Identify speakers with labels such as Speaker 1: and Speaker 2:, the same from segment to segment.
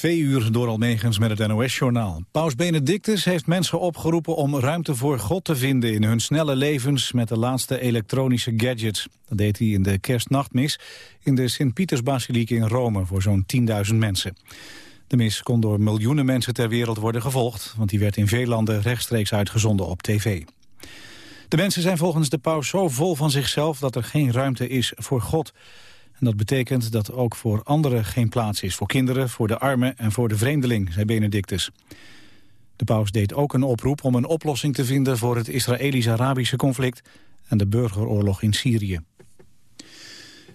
Speaker 1: Twee uur door Almegens met het NOS-journaal. Paus Benedictus heeft mensen opgeroepen om ruimte voor God te vinden... in hun snelle levens met de laatste elektronische gadgets. Dat deed hij in de kerstnachtmis in de Sint-Pietersbasiliek in Rome... voor zo'n 10.000 mensen. De mis kon door miljoenen mensen ter wereld worden gevolgd... want die werd in veel landen rechtstreeks uitgezonden op tv. De mensen zijn volgens de paus zo vol van zichzelf... dat er geen ruimte is voor God... En dat betekent dat ook voor anderen geen plaats is. Voor kinderen, voor de armen en voor de vreemdeling, zei Benedictus. De paus deed ook een oproep om een oplossing te vinden... voor het Israëlisch-Arabische conflict en de burgeroorlog in Syrië.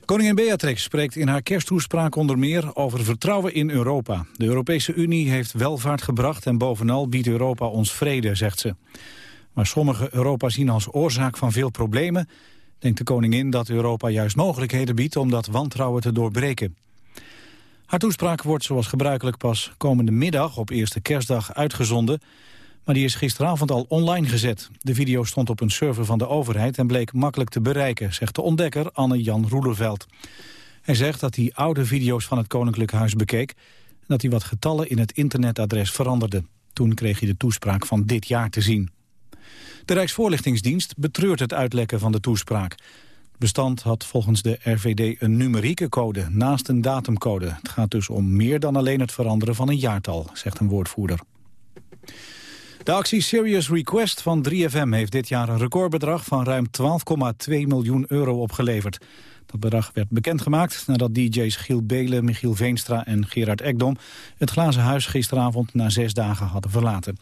Speaker 1: Koningin Beatrix spreekt in haar kersttoespraak onder meer over vertrouwen in Europa. De Europese Unie heeft welvaart gebracht en bovenal biedt Europa ons vrede, zegt ze. Maar sommigen Europa zien als oorzaak van veel problemen denkt de koningin dat Europa juist mogelijkheden biedt om dat wantrouwen te doorbreken. Haar toespraak wordt zoals gebruikelijk pas komende middag op eerste kerstdag uitgezonden, maar die is gisteravond al online gezet. De video stond op een server van de overheid en bleek makkelijk te bereiken, zegt de ontdekker Anne-Jan Roelerveld. Hij zegt dat hij oude video's van het Koninklijk Huis bekeek en dat hij wat getallen in het internetadres veranderde. Toen kreeg hij de toespraak van dit jaar te zien. De Rijksvoorlichtingsdienst betreurt het uitlekken van de toespraak. Het bestand had volgens de RVD een numerieke code naast een datumcode. Het gaat dus om meer dan alleen het veranderen van een jaartal, zegt een woordvoerder. De actie Serious Request van 3FM heeft dit jaar een recordbedrag van ruim 12,2 miljoen euro opgeleverd. Dat bedrag werd bekendgemaakt nadat DJ's Giel Belen, Michiel Veenstra en Gerard Ekdom het Glazen Huis gisteravond na zes dagen hadden verlaten.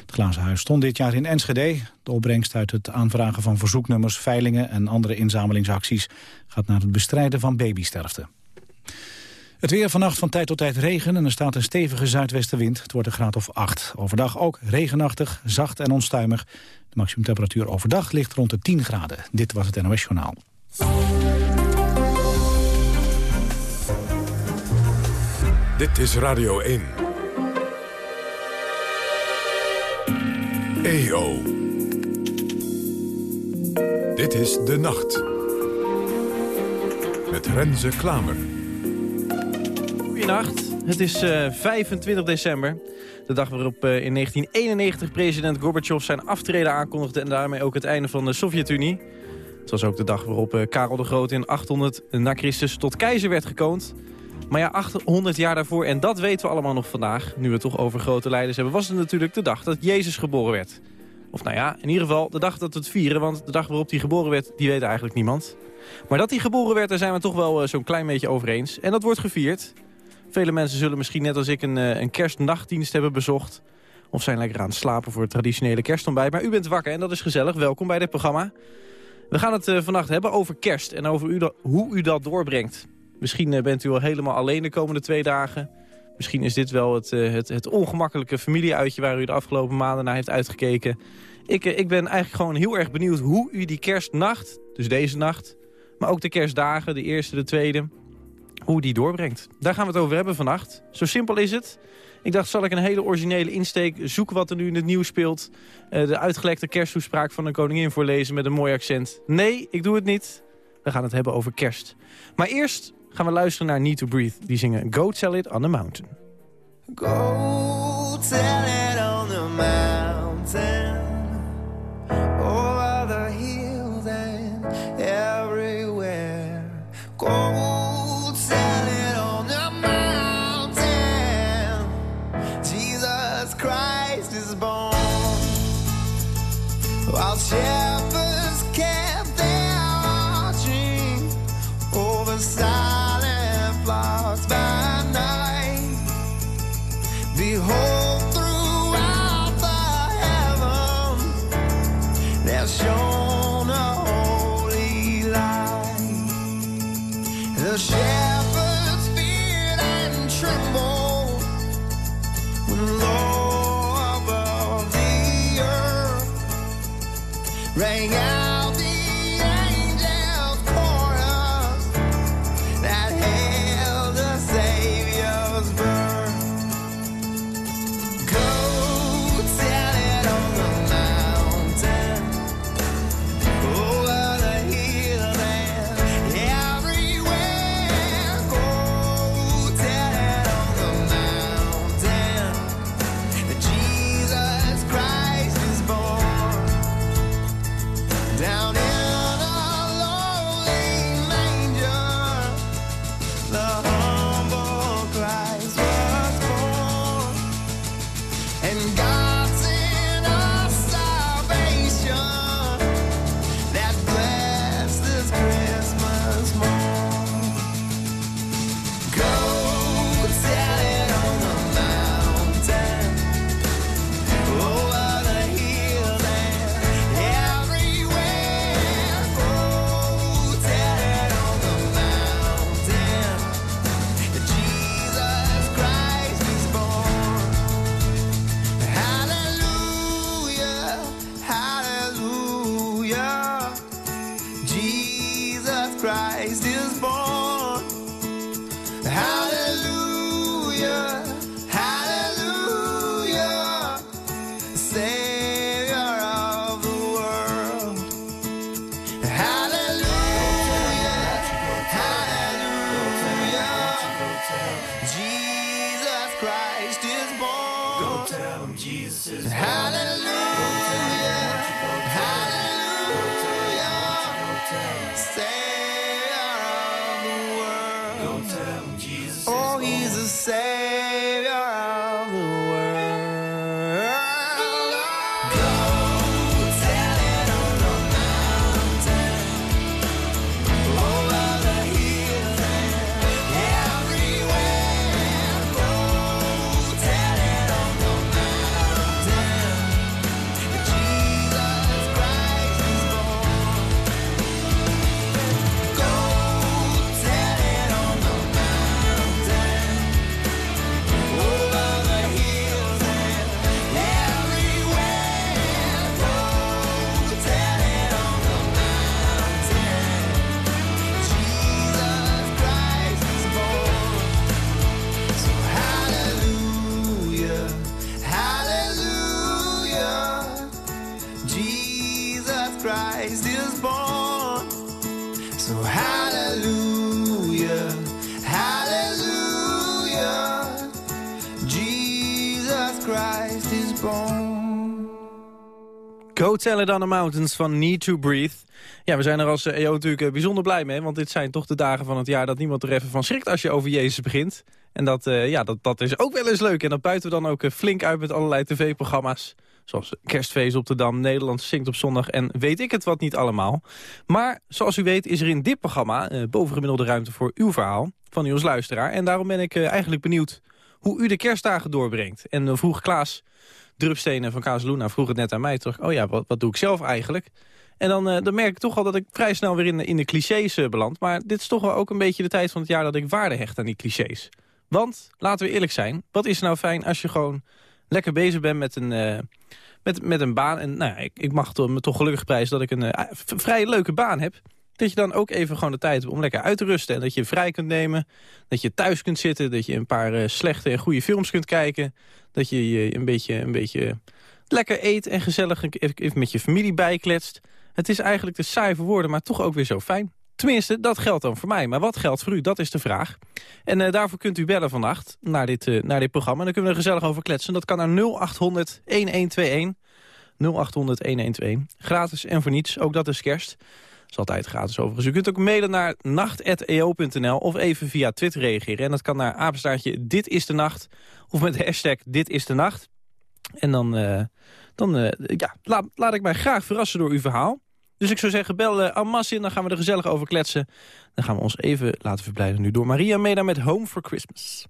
Speaker 1: Het Glazen Huis stond dit jaar in Enschede. De opbrengst uit het aanvragen van verzoeknummers, veilingen en andere inzamelingsacties gaat naar het bestrijden van babysterfte. Het weer vannacht van tijd tot tijd regen en er staat een stevige zuidwestenwind. Het wordt een graad of 8. Overdag ook regenachtig, zacht en onstuimig. De maximumtemperatuur overdag ligt rond de 10 graden. Dit was het NOS Journaal.
Speaker 2: Dit is Radio 1. EO. Dit is De Nacht. Met Renze Klamer.
Speaker 3: Goedenacht. Het is uh, eh, 25 december. De dag waarop uh, in 1991 president Gorbachev zijn aftreden aankondigde... en daarmee ook het einde van de Sovjet-Unie. Het was ook de dag waarop uh, Karel de Groot in 800 na Christus tot keizer werd gekoond... Maar ja, 800 jaar daarvoor, en dat weten we allemaal nog vandaag... nu we het toch over grote leiders hebben... was het natuurlijk de dag dat Jezus geboren werd. Of nou ja, in ieder geval de dag dat het vieren... want de dag waarop hij geboren werd, die weet eigenlijk niemand. Maar dat hij geboren werd, daar zijn we toch wel uh, zo'n klein beetje over eens. En dat wordt gevierd. Vele mensen zullen misschien net als ik een, uh, een kerstnachtdienst hebben bezocht... of zijn lekker aan het slapen voor het traditionele kerstontbijt. Maar u bent wakker en dat is gezellig. Welkom bij dit programma. We gaan het uh, vannacht hebben over kerst en over hoe u dat doorbrengt. Misschien eh, bent u al helemaal alleen de komende twee dagen. Misschien is dit wel het, eh, het, het ongemakkelijke familieuitje... waar u de afgelopen maanden naar heeft uitgekeken. Ik, eh, ik ben eigenlijk gewoon heel erg benieuwd hoe u die kerstnacht... dus deze nacht, maar ook de kerstdagen, de eerste, de tweede... hoe die doorbrengt. Daar gaan we het over hebben vannacht. Zo simpel is het. Ik dacht, zal ik een hele originele insteek zoeken wat er nu in het nieuws speelt. de uitgelekte kersttoespraak van een koningin voorlezen met een mooi accent. Nee, ik doe het niet. We gaan het hebben over kerst. Maar eerst gaan we luisteren naar Need to Breathe. Die zingen Go Tell It on the Mountain. Go tell it on the mountain Christ is born.
Speaker 4: Go Tell It on the
Speaker 3: Mountains van Need to Breathe. Ja, we zijn er als EO natuurlijk eh, bijzonder blij mee. Want dit zijn toch de dagen van het jaar dat niemand er even van schrikt als je over Jezus begint. En dat, eh, ja, dat, dat is ook wel eens leuk. En dat buiten we dan ook eh, flink uit met allerlei tv-programma's. Zoals Kerstfeest op de Dam, Nederland zingt op zondag en weet ik het wat niet allemaal. Maar zoals u weet is er in dit programma eh, bovengemiddelde ruimte voor uw verhaal van u als luisteraar. En daarom ben ik eigenlijk benieuwd hoe u de kerstdagen doorbrengt. En dan vroeg Klaas Drupstenen van Kaas Luna vroeg het net aan mij. Toch, oh ja, wat, wat doe ik zelf eigenlijk? En dan, eh, dan merk ik toch al dat ik vrij snel weer in, de- in de clichés eh, beland. Maar dit is toch wel ook een beetje de tijd van het jaar dat ik waarde hecht aan die clichés. Want, laten we eerlijk zijn, wat is nou fijn als je gewoon lekker bezig bent met een, eh, met, met een baan. En nou ik, ik mag me toch gelukkig prijzen dat ik een vrij leuke baan heb. Dat je dan ook even gewoon de tijd hebt om lekker uit te rusten. En dat je vrij kunt nemen. Dat je thuis kunt zitten. Dat je een paar eh, slechte en goede films kunt kijken. Dat je je een beetje, een beetje lekker eet en gezellig even, met je familie bijkletst. Het is eigenlijk te saai woorden, maar toch ook weer zo fijn. Tenminste, dat geldt dan voor mij. Maar wat geldt voor u? Dat is de vraag. En eh, daarvoor kunt u bellen vannacht naar dit, eh, naar dit programma. En dan kunnen we er gezellig over kletsen. Dat kan naar 0800 1121. 0800 1121. Gratis en voor niets. Ook dat is kerst. Is altijd gratis overigens. U kunt ook mailen naar nacht.eo.nl of even via Twitter reageren. En dat kan naar apenstaartje Dit is de Nacht. Of met de hashtag Dit is de Nacht. En dan, eh, dan eh, ja, laat, laat ik mij graag verrassen door uw verhaal. Dus ik zou zeggen, bel Amas in, dan gaan we er gezellig over kletsen. Dan gaan we ons even laten verblijden nu door Maria Meda met Home for Christmas.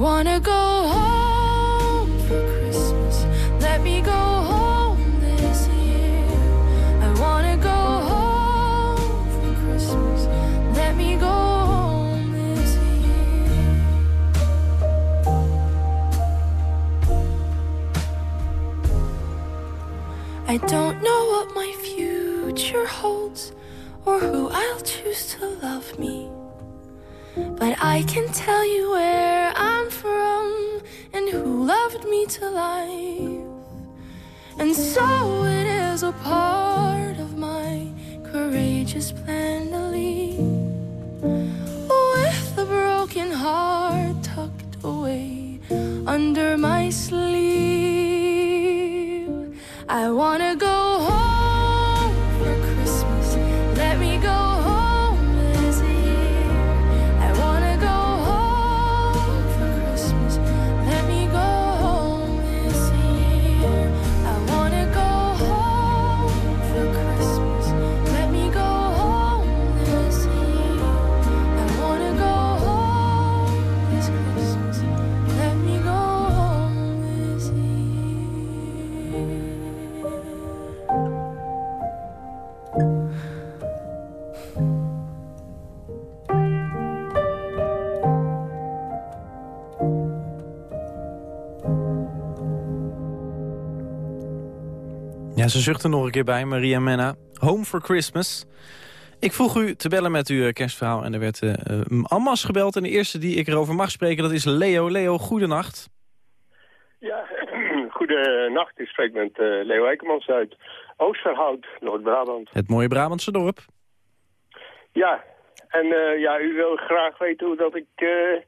Speaker 5: Wanna go home for Christmas. Let me go home this year. I wanna go home for Christmas. Let me go home this year. I don't know what my future holds or who I'll choose to love me. But I can tell you where I'm to life. And so it is a part of my courageous plan to leave. With a broken heart tucked away under my sleeve. I wanna
Speaker 3: Ja, ze zuchtte nog een keer bij, Maria Menna. Home for Christmas. Ik vroeg u te bellen met uw eh, kerstverhaal en er werd uh, Ammas gebeld. En de eerste die ik erover mag spreken, dat is Leo. Leo, goedenacht.
Speaker 6: Ja, goedenacht. Ik spreek met eh, Leo Eikemans uit Oosterhout, Noord-Brabant.
Speaker 3: Het mooie Brabantse dorp.
Speaker 6: Ja, en eh, ja, u wil graag weten hoe dat ik eh,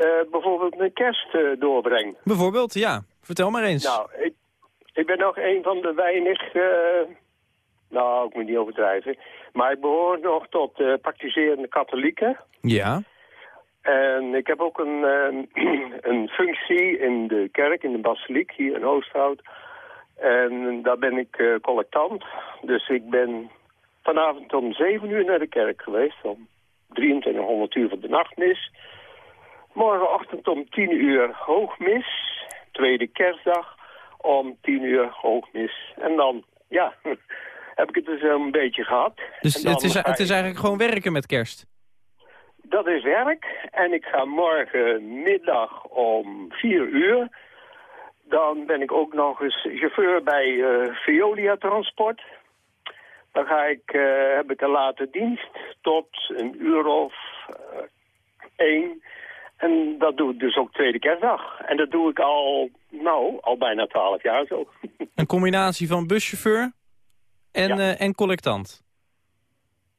Speaker 6: eh, bijvoorbeeld mijn kerst eh, doorbreng.
Speaker 3: Bijvoorbeeld, ja. Vertel maar eens.
Speaker 6: Nou, ik, ben nog een van de weinig, eh, nou, ik moet niet overdrijven, maar ik behoor nog tot de praktiserende katholieken.
Speaker 3: Ja.
Speaker 6: En ik heb ook een, eh, een functie in de kerk, in de basiliek, hier in Oosthout. En daar ben ik eh, collectant. Dus ik ben vanavond om 7 uur naar de kerk geweest. Om 2300 uur van de nachtmis. Morgenochtend om 10 uur hoogmis. Tweede kerstdag om 10 uur hoogmis. En dan, ja, heb ik het dus een beetje gehad.
Speaker 3: Dus het is, het is eigenlijk gewoon werken met kerst.
Speaker 6: dat is werk. En ik ga morgenmiddag om 4 uur. Dan ben ik ook nog eens chauffeur bij eh Veolia Transport. Dan ga ik, eh, heb ik een late dienst tot een uur of eh, één. En dat doe ik dus ook tweede kerstdag. En dat doe ik al, nou, al bijna twaalf jaar zo.
Speaker 3: Een combinatie van buschauffeur en,
Speaker 6: Ja.
Speaker 3: eh, en collectant.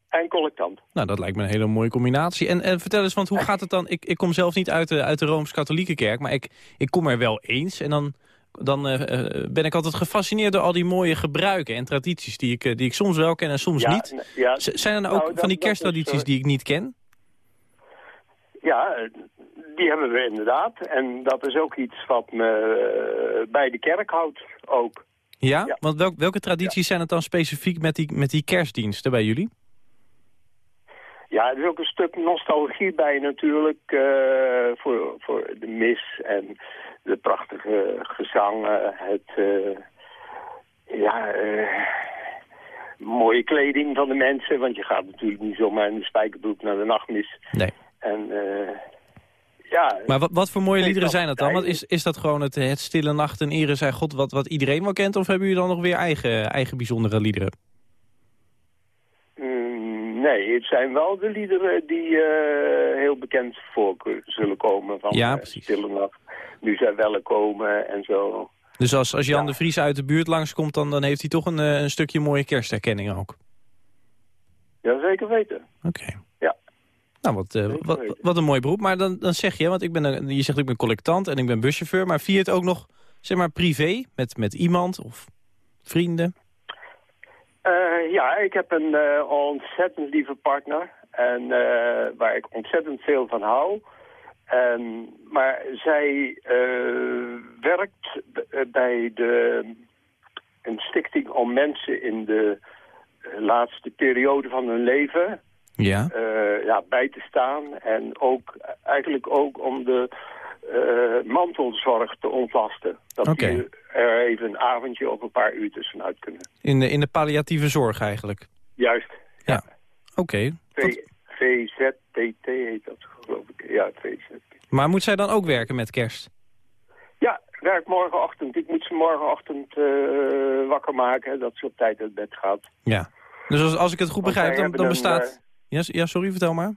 Speaker 6: en collectant.
Speaker 3: Nou, dat lijkt me een hele mooie combinatie. En, en vertel eens, want hoe gaat het dan? Ik, ik kom zelf niet uit de, uit de Rooms-Katholieke kerk, maar ik, ik kom er wel eens. En dan, dan eh, eh, ben ik altijd gefascineerd door al die mooie gebruiken en tradities... die ik, eh, die ik soms wel ken en soms
Speaker 6: Ja,
Speaker 3: niet.
Speaker 6: ja,
Speaker 3: Zijn er nou
Speaker 6: nou,
Speaker 3: ook
Speaker 6: dat-
Speaker 3: van die
Speaker 6: is,
Speaker 3: kersttradities
Speaker 6: eh,
Speaker 3: die ik niet ken?
Speaker 6: Ja, eh, die hebben we inderdaad. En dat is ook iets wat me eh, bij de kerk houdt ook.
Speaker 3: Ja?
Speaker 6: ja.
Speaker 3: Want welk, welke tradities zijn het dan specifiek met die, met die kerstdiensten bij jullie?
Speaker 6: Ja, er is ook een stuk nostalgie bij natuurlijk eh, voor, voor de mis en de prachtige gezangen. Het, eh, ja, mooie kleding van de mensen, want je gaat natuurlijk niet zomaar in de spijkerbroek naar de nachtmis.
Speaker 3: Nee.
Speaker 6: En ja...
Speaker 3: Maar wat, wat voor mooie liederen zijn dat dan? Want is, is dat gewoon het, het stille nacht en ere zij God wat, wat iedereen wel kent? Of hebben jullie dan nog weer eigen, eigen bijzondere liederen?
Speaker 6: Mm, nee, het zijn wel de liederen die eh, heel bekend voor zullen komen. Van
Speaker 3: Ja,
Speaker 6: eh,
Speaker 3: precies.
Speaker 6: Stille Nacht, Nu zij wel komen en zo.
Speaker 3: Dus als, als Jan
Speaker 6: Ja.
Speaker 3: de Vries uit de buurt langskomt, dan, dan heeft hij toch een, eh, een stukje mooie kerstherkenning ook.
Speaker 6: Ja, zeker weten.
Speaker 3: Oké. Nou, wat, eh, wat, wat een mooi beroep. Maar dan, dan zeg je, want ik ben een, je zegt ik ben collectant en ik ben buschauffeur. Maar vier het ook nog, zeg maar, privé met, met iemand of vrienden?
Speaker 6: Eh, ja, ik heb een eh, ontzettend lieve partner. En waar ik ontzettend veel van hou. En, maar zij werkt bij de, een stichting om mensen in de laatste periode van hun leven
Speaker 3: Ja.
Speaker 6: eh, ja, bij te staan. En ook eigenlijk ook om de eh, mantelzorg te ontlasten. Dat die er even een avondje of een paar uur tussenuit kunnen.
Speaker 3: In de, in de palliatieve zorg eigenlijk.
Speaker 6: Juist.
Speaker 3: Ja. Oké.
Speaker 6: V, VZTT heet dat, geloof ik. Ja, VZT.
Speaker 3: Maar moet zij dan ook werken met kerst?
Speaker 6: Ja, werk morgenochtend. Ik moet ze morgenochtend eh, wakker maken, dat ze op tijd uit bed gaat.
Speaker 3: Ja. Dus als, als ik het goed begrijp, dan, dan bestaat... Ja, ja, sorry, vertel maar.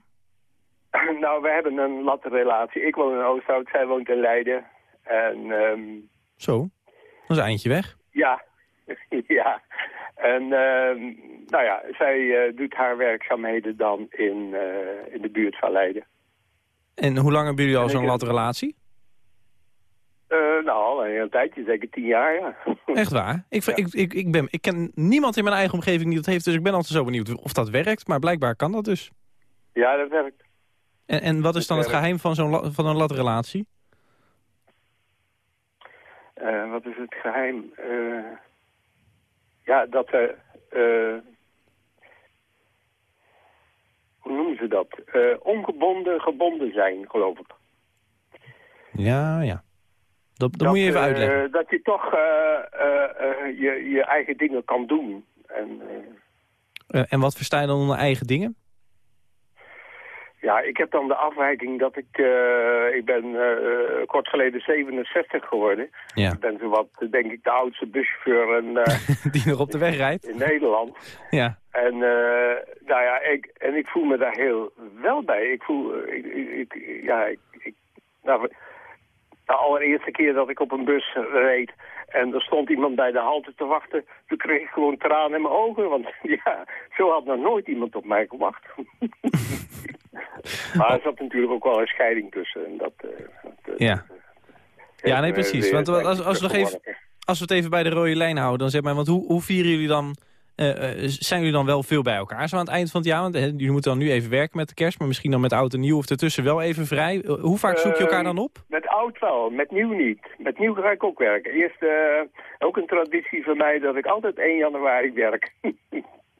Speaker 6: nou, we hebben een latte relatie. Ik woon in Oosthout, zij woont in Leiden. En ehm,
Speaker 3: Zo. Dat is een eindje weg.
Speaker 6: ja, ja. En ehm, nou ja, zij eh, doet haar werkzaamheden dan in, eh, in de buurt van Leiden.
Speaker 3: En hoe lang hebben jullie al zo'n latte relatie?
Speaker 6: Eh, nou, al een tijdje, zeker tien jaar, ja.
Speaker 3: Echt waar? Ik, ik, ik, ik, ben, ik ken niemand in mijn eigen omgeving die dat heeft, dus ik ben altijd zo benieuwd of dat werkt. Maar blijkbaar kan dat dus.
Speaker 6: Ja, dat werkt.
Speaker 3: En, en wat is dan het geheim van, zo'n van een latrelatie?
Speaker 6: Eh, wat is het geheim? Eh, ja, dat er... hoe noemen ze dat? Ongebonden gebonden zijn, geloof ik.
Speaker 3: Ja, ja. Dat, dat,
Speaker 6: dat,
Speaker 3: moet je even
Speaker 6: eh,
Speaker 3: uitleggen.
Speaker 6: dat je toch eh, eh, je, je eigen dingen kan doen. En,
Speaker 3: en wat versta je dan onder eigen dingen?
Speaker 6: ja, ik heb dan de afwijking dat ik... ik ben eh, kort geleden 67 geworden.
Speaker 3: Ja.
Speaker 6: Ik ben zowat, denk ik, de oudste buschauffeur
Speaker 3: Die nog op de weg rijdt?
Speaker 6: in Nederland.
Speaker 3: Ja.
Speaker 6: En, nou ja, ik, en ik voel me daar heel wel bij. Ik voel, ik, ik, ik- ja, ik, ik, nou, de allereerste keer dat ik op een bus reed en er stond iemand bij de halte te wachten, toen kreeg ik gewoon tranen in mijn ogen. Want ja, zo had nog nooit iemand op mij gewacht. maar er zat natuurlijk ook wel een scheiding tussen. En dat, eh, dat, eh,
Speaker 3: Ja. Ja, nee,
Speaker 6: me
Speaker 3: precies. Want als- als we nog even-
Speaker 6: teruggeworpen.
Speaker 3: Als we het even bij de rode lijn houden, dan zeg maar, want hoe, hoe vieren jullie dan... eh, eh, zijn jullie dan wel veel bij elkaar zo aan het eind van het jaar? Want jullie moeten dan nu even werken met de kerst, maar misschien dan met oud en nieuw of ertussen wel even vrij. Eh, hoe vaak zoek je elkaar dan op?
Speaker 6: Met oud wel, met nieuw niet. Met nieuw ga ik ook werken. Eerst ook een traditie van mij dat ik altijd 1 januari werk.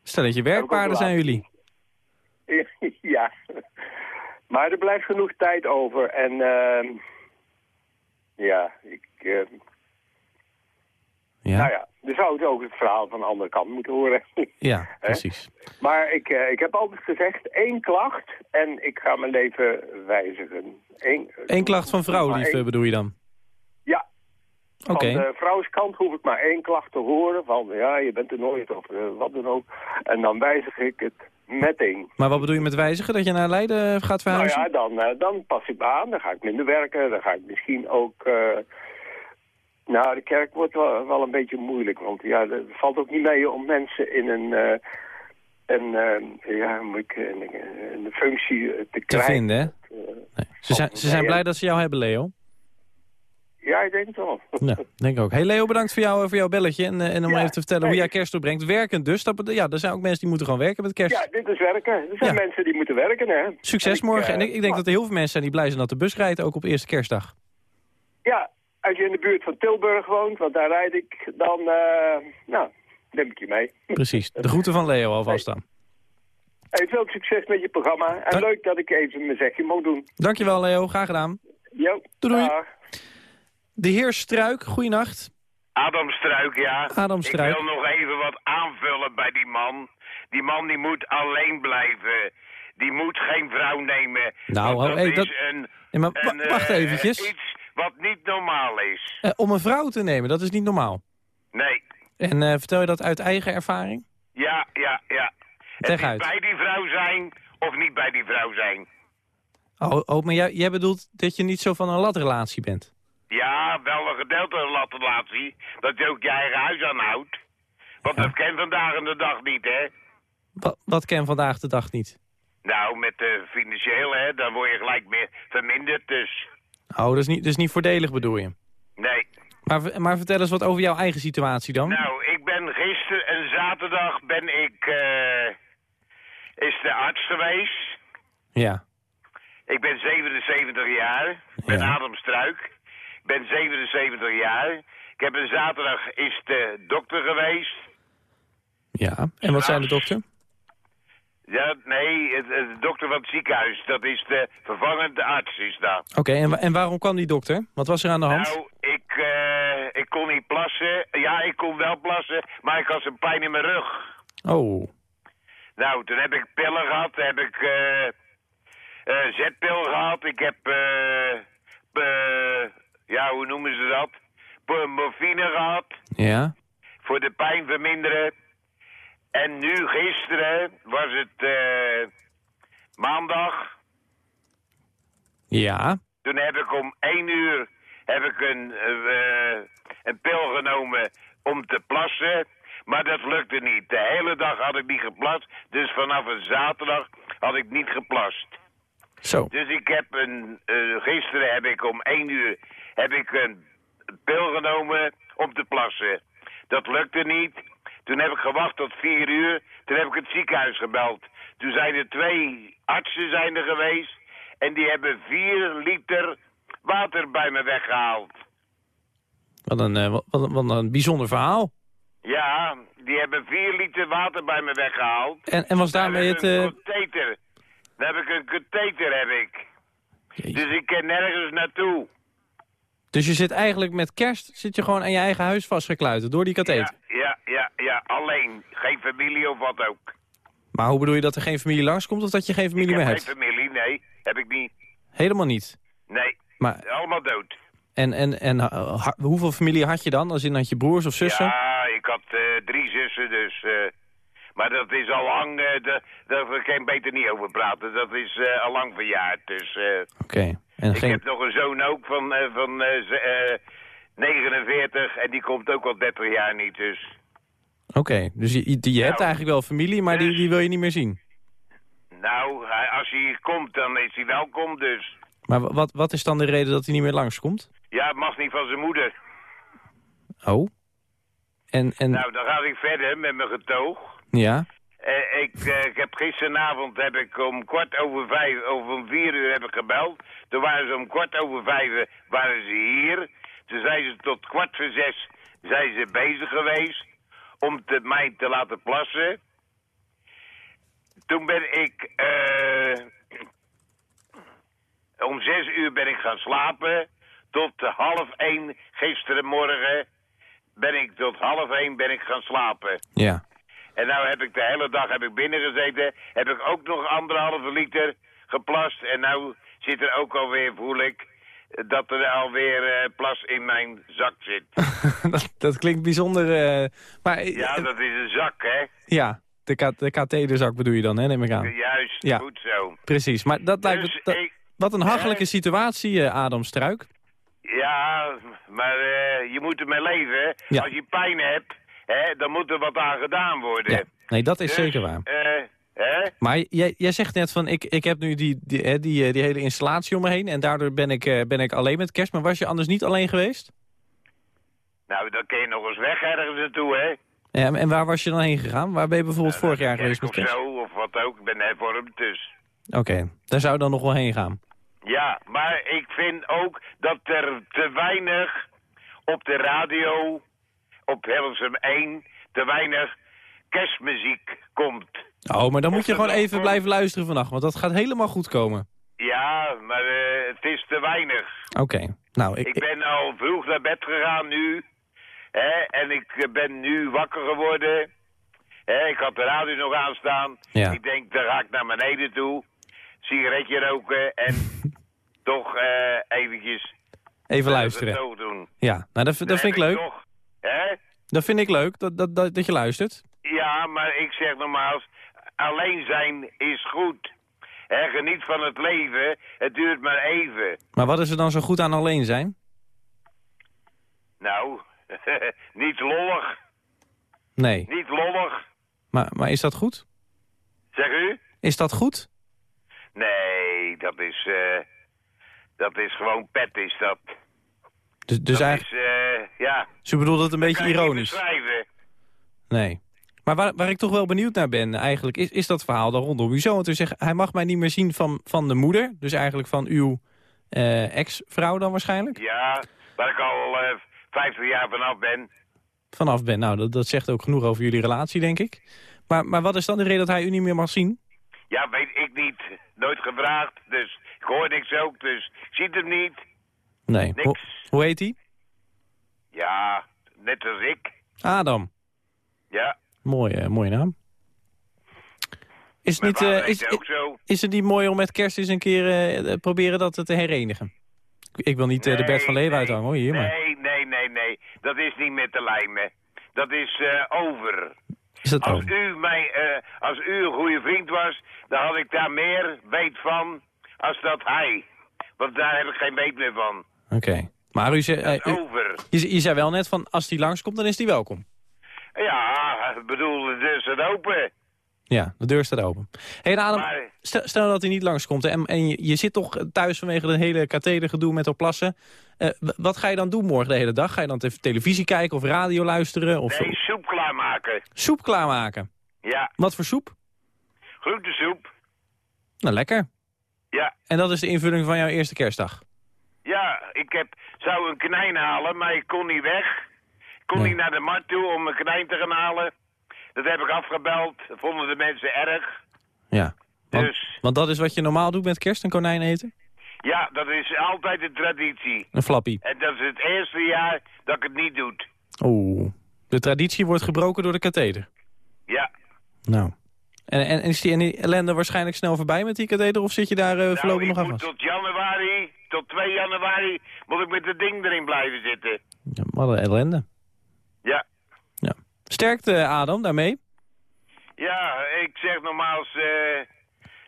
Speaker 3: Stelletje werkpaarden zijn jullie.
Speaker 6: ja. Maar er blijft genoeg tijd over. En ehm, ja, ik,
Speaker 3: Ja,
Speaker 6: nou ja, er zou het ook het verhaal van de andere kant moeten horen.
Speaker 3: ja precies.
Speaker 6: maar ik, eh, ik heb altijd gezegd, één klacht en ik ga mijn leven wijzigen. Eén,
Speaker 3: Eén klacht van vrouwlief
Speaker 6: maar één-
Speaker 3: bedoel je dan?
Speaker 6: Ja,
Speaker 3: Oké.
Speaker 6: Van de vrouwskant hoef ik maar één klacht te horen van ja, je bent er nooit of eh, wat dan ook. En dan wijzig ik het meteen.
Speaker 3: Maar wat bedoel je met wijzigen? Dat je naar Leiden gaat
Speaker 6: Nou
Speaker 3: verhuizen?
Speaker 6: ja, dan, eh, dan pas ik me aan. Dan ga ik minder werken. Dan ga ik misschien ook... eh, nou, de kerk wordt wel, wel een beetje moeilijk. Want ja, er valt ook niet mee om mensen in een... eh, een, eh, ja, hoe moet ik, een, een functie eh, te
Speaker 3: Te
Speaker 6: krijgen.
Speaker 3: vinden, hè? Nee. Ze zijn, ze zijn blij dat ze jou hebben, Leo.
Speaker 6: ja, ik denk het wel.
Speaker 3: Ja, denk ik ook. Hey Leo, bedankt voor, jou, voor jouw belletje. En, en om
Speaker 6: Ja,
Speaker 3: even te vertellen hoe jij kerst doorbrengt. Werkend dus. Dat, ja, er zijn ook mensen die moeten gewoon werken met kerst.
Speaker 6: Ja, dit is werken. Er zijn
Speaker 3: Ja.
Speaker 6: mensen die moeten werken, hè.
Speaker 3: Succes
Speaker 6: En
Speaker 3: morgen. En ik, ik denk dat er heel veel mensen zijn die blij zijn dat de bus rijdt, ook op eerste kerstdag.
Speaker 6: Ja, als je in de buurt van Tilburg woont, want daar rijd ik, dan eh, nou, neem ik je mee.
Speaker 3: Precies. De groeten van Leo alvast dan.
Speaker 6: Hey, veel succes met je programma. En
Speaker 3: Dank-
Speaker 6: leuk dat ik even mijn zegje mag doen.
Speaker 3: Dankjewel Leo, graag gedaan.
Speaker 6: Jo,
Speaker 3: Doei. De heer Struik, goeienacht.
Speaker 7: Adam Struik, ja.
Speaker 3: Adam Struik.
Speaker 7: Ik wil nog even wat aanvullen bij die man. Die man die moet alleen blijven. Die moet geen vrouw nemen.
Speaker 3: Nou, oh, hey,
Speaker 7: is
Speaker 3: dat-
Speaker 7: een,
Speaker 3: Ja, maar
Speaker 7: een,
Speaker 3: wacht
Speaker 7: eh,
Speaker 3: eventjes.
Speaker 7: iets wat niet normaal is.
Speaker 3: Eh, om een vrouw te nemen, dat is niet normaal.
Speaker 7: Nee.
Speaker 3: En eh, vertel je dat uit eigen ervaring?
Speaker 7: Ja, ja, ja.
Speaker 3: Uit.
Speaker 7: bij die vrouw zijn of niet bij die vrouw zijn.
Speaker 3: Oh, oh maar jij, jij bedoelt dat je niet zo van een latrelatie bent?
Speaker 7: Ja, wel een gedeelte latrelatie. Dat je ook je eigen huis aanhoudt. Want
Speaker 3: Ja.
Speaker 7: dat kent vandaag de dag niet, hè.
Speaker 3: Wat, wat ken vandaag de dag niet?
Speaker 7: Nou, met de financieel, hè, dan word je gelijk meer verminderd, dus...
Speaker 3: Oh, dat is niet, dat is niet voordelig bedoel je?
Speaker 7: Nee.
Speaker 3: Maar, maar vertel eens wat over jouw eigen situatie dan.
Speaker 7: Nou, ik ben gisteren en zaterdag ben ik... eh is de arts geweest.
Speaker 3: Ja.
Speaker 7: Ik ben 77 jaar. Ik ben
Speaker 3: Ja.
Speaker 7: Adam Struik. Ik ben 77 jaar. Ik heb een zaterdag is de dokter geweest.
Speaker 3: Ja. En wat zei de dokter?
Speaker 7: Ja, nee, de dokter van het ziekenhuis. Dat is de vervangende arts, is dat.
Speaker 3: Oké, en, wa- en waarom kwam die dokter? Wat was er aan de hand?
Speaker 7: Nou, ik, eh, ik kon niet plassen. Ja, ik kon wel plassen, maar ik had een pijn in mijn rug.
Speaker 3: Oh,
Speaker 7: Nou, toen heb ik pillen gehad. Heb ik eh eh, zetpil gehad. Ik heb, ja, hoe noemen ze dat? Morfine gehad.
Speaker 3: ja.
Speaker 7: Voor de pijn verminderen. En nu, gisteren, was het eh, maandag.
Speaker 3: Ja.
Speaker 7: Toen heb ik om één uur heb ik een, eh, een pil genomen om te plassen. Maar dat lukte niet. De hele dag had ik niet geplast. Dus vanaf een zaterdag had ik niet geplast.
Speaker 3: Zo.
Speaker 7: Dus ik heb een, eh, gisteren heb ik om één uur heb ik een pil genomen om te plassen. Dat lukte niet. Toen heb ik gewacht tot vier uur. Toen heb ik het ziekenhuis gebeld. Toen zijn er twee artsen zijn er geweest. En die hebben vier liter water bij me weggehaald.
Speaker 3: Wat een, eh, wat, wat, wat een bijzonder verhaal.
Speaker 7: Ja, die hebben vier liter water bij me weggehaald.
Speaker 3: En, en was daarmee het...
Speaker 7: ik
Speaker 3: eh,
Speaker 7: een katheter. Dan heb ik een katheter, heb ik. Dus ik kan nergens naartoe.
Speaker 3: Dus je zit eigenlijk met kerst zit je gewoon aan je eigen huis vastgekluiterd door die katheter.
Speaker 7: Ja, alleen. Geen familie of wat ook.
Speaker 3: Maar hoe bedoel je dat er geen familie langskomt of dat je geen familie
Speaker 7: ik
Speaker 3: meer
Speaker 7: heb
Speaker 3: hebt?
Speaker 7: geen familie, nee. Heb ik niet.
Speaker 3: Helemaal niet.
Speaker 7: Nee,
Speaker 3: Maar,
Speaker 7: allemaal dood.
Speaker 3: en en, en uh, ha- hoeveel familie had je dan? Als in had je broers of zussen?
Speaker 7: Ja, ik had eh, drie zussen, dus... eh, maar dat is al lang... eh, de, daar kan ik beter niet over praten. Dat is eh, al lang verjaard, dus... eh,
Speaker 3: Oké. En
Speaker 7: Ik
Speaker 3: geen...
Speaker 7: heb nog een zoon ook van, eh, van eh, ze- eh, 49 en die komt ook al 30 jaar niet, dus...
Speaker 3: Oké, dus je, je, hebt
Speaker 7: Nou,
Speaker 3: eigenlijk wel familie, maar die,
Speaker 7: dus-
Speaker 3: die wil je niet meer zien.
Speaker 7: Nou, als hij hier komt, dan is hij welkom, dus...
Speaker 3: Maar wa- wat, wat is dan de reden dat hij niet meer langskomt?
Speaker 7: Ja, het mag niet van zijn moeder.
Speaker 3: Oh. En, en
Speaker 7: Nou, dan ga ik verder met mijn getoog.
Speaker 3: ja,
Speaker 7: Eh, ik, eh, ik heb gisteravond heb ik om kwart over vijf, of om vier uur heb ik gebeld. Toen waren ze om kwart over vijf eh, waren ze hier. Toen zijn ze tot kwart voor zes zijn ze bezig geweest om te, mij te laten plassen. Toen ben ik eh, om zes uur ben ik gaan slapen. Tot half één gisterenmorgen ben ik tot half één ben ik gaan slapen.
Speaker 3: ja.
Speaker 7: En nou heb ik de hele dag heb ik binnen gezeten. Heb ik ook nog anderhalve liter geplast. En nou zit er ook alweer, voel ik, dat er alweer eh plas in mijn zak zit.
Speaker 3: dat, dat klinkt bijzonder. eh, maar eh,
Speaker 7: Ja, dat is een zak, hè?
Speaker 3: ja, de, de katheterzak bedoel je dan, hè, neem ik aan.
Speaker 7: Juist,
Speaker 3: Ja.
Speaker 7: goed zo.
Speaker 3: Precies, maar dat lijkt
Speaker 7: Dus
Speaker 3: me... dat-
Speaker 7: ik-
Speaker 3: wat een hachelijke situatie, Adam Struik.
Speaker 7: Ja, maar je moet ermee leven.
Speaker 3: Ja.
Speaker 7: Als je pijn hebt, hè, dan moet er wat aan gedaan worden.
Speaker 3: Ja, nee, dat is
Speaker 7: Dus,
Speaker 3: zeker waar.
Speaker 7: Hè?
Speaker 3: Maar jij, jij zegt net van, ik, ik heb nu die, die, die, eh, die hele installatie om me heen... en daardoor ben ik, eh, ben ik alleen met kerst. Maar was je anders niet alleen geweest?
Speaker 7: Nou, dan kun je nog eens weg ergens naartoe, hè?
Speaker 3: Ja, en waar was je dan heen gegaan? Waar ben je bijvoorbeeld vorig jaar geweest met
Speaker 7: of
Speaker 3: kerst?
Speaker 7: zo, of wat ook. Ik ben hervormd, dus...
Speaker 3: Oké, daar zou je dan nog wel heen gaan.
Speaker 7: Ja, maar ik vind ook dat er te weinig op de radio, op Hilversum 1, te weinig kerstmuziek komt.
Speaker 3: Oh, maar dan moet je gewoon even blijven luisteren vannacht, want dat gaat helemaal goed komen.
Speaker 7: Ja, maar eh, het is te weinig.
Speaker 3: Oké, nou, ik,
Speaker 7: Ik ben al vroeg naar bed gegaan nu. Hè, en ik eh, ben nu wakker geworden. Hè, ik had de radio nog aanstaan.
Speaker 3: Ja.
Speaker 7: Ik denk, dan ga ik naar beneden toe. Sigaretje roken en toch eh eventjes
Speaker 3: even luisteren.
Speaker 7: zo doen.
Speaker 3: Ja, nou, dat, dat vind ik leuk.
Speaker 7: Toch, hè?
Speaker 3: Dat vind ik leuk, dat, dat, dat, dat je luistert.
Speaker 7: Ja, maar ik zeg nogmaals, alleen zijn is goed. Hè, geniet van het leven, het duurt maar even.
Speaker 3: Maar wat is er dan zo goed aan alleen zijn?
Speaker 7: Nou, niet lollig,
Speaker 3: Nee,
Speaker 7: niet lollig.
Speaker 3: maar, maar is dat goed?
Speaker 7: Zeg u?
Speaker 3: Is dat goed?
Speaker 7: Nee, dat is, eh, dat is gewoon pet is dat.
Speaker 3: Dus, dus
Speaker 7: dat
Speaker 3: eigenlijk,
Speaker 7: is, eh, ja.
Speaker 3: ze bedoelt het een beetje ironisch. Nee. Maar waar, waar ik toch wel benieuwd naar ben eigenlijk, is, is dat verhaal dan rondom uw zoon. Want u zegt, hij mag mij niet meer zien van, van de moeder. Dus eigenlijk van uw eh, ex-vrouw dan waarschijnlijk.
Speaker 7: Ja, waar ik al eh 50 jaar vanaf ben.
Speaker 3: Vanaf ben. Nou, dat, dat zegt ook genoeg over jullie relatie, denk ik. Maar, maar wat is dan de reden dat hij u niet meer mag zien?
Speaker 7: Ja, weet ik niet. Nooit gevraagd, dus ik hoor niks ook, dus ik zie hem niet.
Speaker 3: Nee.
Speaker 7: Niks.
Speaker 3: Hoe heet hij?
Speaker 7: Ja, net als ik.
Speaker 3: Adam.
Speaker 7: Ja,
Speaker 3: Mooie, mooie naam. Is het, niet, eh, is, is het niet mooi om met kerst eens een keer eh, eh, proberen dat te herenigen? Ik, ik wil niet eh, de Bert van
Speaker 7: Nee,
Speaker 3: Leeuwen
Speaker 7: nee,
Speaker 3: uithangen hoor, hier maar.
Speaker 7: Nee, nee, nee, nee. Dat is niet met de lijmen. Dat is eh, over.
Speaker 3: Is dat
Speaker 7: Als u, mij, eh, als u een goede vriend was, dan had ik daar meer weet van als dat hij. Want daar heb ik geen weet meer van.
Speaker 3: Oké. Maar u zei, eh, u-
Speaker 7: over.
Speaker 3: je, je zei wel net van als die langskomt, dan is die welkom.
Speaker 7: Ja, ik bedoel, de deur staat open.
Speaker 3: Ja, de deur staat open. Hé Adam,
Speaker 7: Maar-
Speaker 3: stel, stel dat hij niet langskomt en, en je, je zit toch thuis vanwege het hele kathedergedoe met dat plassen. Eh, wat ga je dan doen morgen de hele dag? Ga je dan even televisie kijken of radio luisteren? Of
Speaker 7: Nee, soep klaarmaken.
Speaker 3: soep klaarmaken?
Speaker 7: Ja,
Speaker 3: Wat voor soep?
Speaker 7: groentesoep.
Speaker 3: Nou, lekker.
Speaker 7: Ja,
Speaker 3: En dat is de invulling van jouw eerste kerstdag?
Speaker 7: ja, ik heb, zou een knijn halen, maar ik kon niet weg. Ik kon niet naar de markt toe om een knijn te gaan halen. Dat heb ik afgebeld. Dat vonden de mensen erg.
Speaker 3: Ja. Want,
Speaker 7: Dus
Speaker 3: want dat is wat je normaal doet met kerst, een konijn eten?
Speaker 7: ja, dat is altijd de traditie.
Speaker 3: Een flappie.
Speaker 7: En dat is het eerste jaar dat ik het niet doe.
Speaker 3: Oeh. De traditie wordt gebroken door de katheder.
Speaker 7: Ja.
Speaker 3: Nou. En, en, is die, en die ellende waarschijnlijk snel voorbij met die katheder? Of zit je daar
Speaker 7: Nou,
Speaker 3: voorlopig
Speaker 7: ik
Speaker 3: nog aan vast?
Speaker 7: tot januari, tot 2 januari, moet ik met het ding erin blijven zitten.
Speaker 3: Ja, wat een ellende. Sterkte, Adam, daarmee.
Speaker 7: Ja, ik zeg nogmaals, eh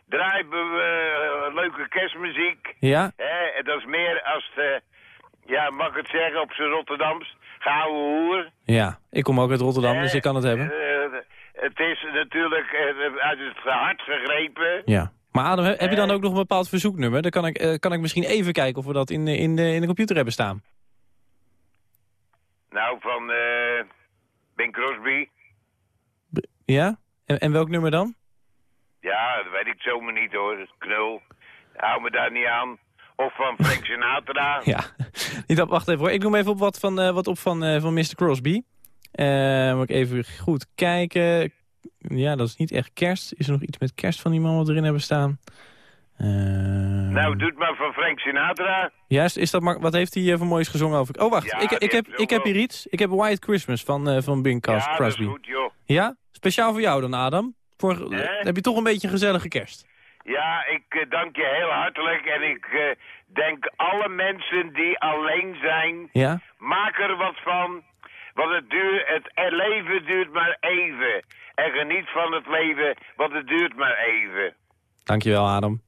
Speaker 7: draai eh, leuke kerstmuziek.
Speaker 3: Ja?
Speaker 7: Hè? Dat is meer als, de, ja, mag ik het zeggen, op zijn Rotterdams, gouden hoer.
Speaker 3: Ja. Ik kom ook uit Rotterdam, dus ik kan het hebben.
Speaker 7: Eh, het is natuurlijk eh, uit het hart gegrepen.
Speaker 3: Ja. Maar Adam, he- heb je dan
Speaker 7: Eh.
Speaker 3: ook nog een bepaald verzoeknummer? Dan kan ik, eh, kan ik misschien even kijken of we dat in, de- in, de, in de computer hebben staan.
Speaker 7: Nou, van eh Bing Crosby.
Speaker 3: Ja? En, en welk nummer dan?
Speaker 7: Ja, dat weet ik zomaar niet hoor. Knul. Hou me daar niet aan. Of van Frank Sinatra.
Speaker 3: Ja. Niet dat, wacht even hoor. Ik noem even op wat, van, eh, wat op van, eh, van Mr. Crosby. Eh, moet ik even goed kijken. Ja, dat is niet echt kerst. Is er nog iets met kerst van die man wat erin hebben staan? Eh,
Speaker 7: Nou, doe het maar van Frank Sinatra.
Speaker 3: Juist, is dat maar, wat heeft hij eh, voor moois gezongen over? Oh, wacht.
Speaker 7: Ja,
Speaker 3: ik, ik, heb, ik heb hier iets. Ik heb White Christmas van, eh, van Bing
Speaker 7: ja,
Speaker 3: Crosby.
Speaker 7: dat is goed, joh.
Speaker 3: Ja? Speciaal voor jou dan, Adam. Voor,
Speaker 7: Eh?
Speaker 3: heb je toch een beetje een gezellige kerst?
Speaker 7: Ja, ik dank je heel hartelijk. En ik denk alle mensen die alleen zijn,
Speaker 3: Ja?
Speaker 7: maak er wat van. Want het, duurt, het leven duurt maar even. En geniet van het leven, want het duurt maar even.
Speaker 3: Dankjewel, Adam.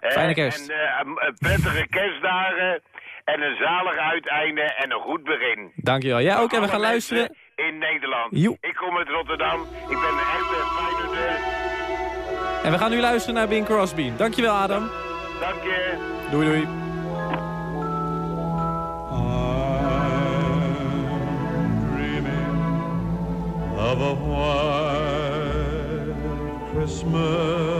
Speaker 3: Fijne kerst.
Speaker 7: En eh, een- een prettige kerstdagen. En een zalig uiteinde en een goed begin.
Speaker 3: Dankjewel. Jij ook. En we gaan luisteren.
Speaker 7: In Nederland. Ik kom uit Rotterdam. Ik ben een echte Feyenoorder.
Speaker 3: En we gaan nu luisteren naar Bing Crosby. Dankjewel, Adam.
Speaker 7: Dank je.
Speaker 3: Doei, doei.
Speaker 8: Of a white Christmas,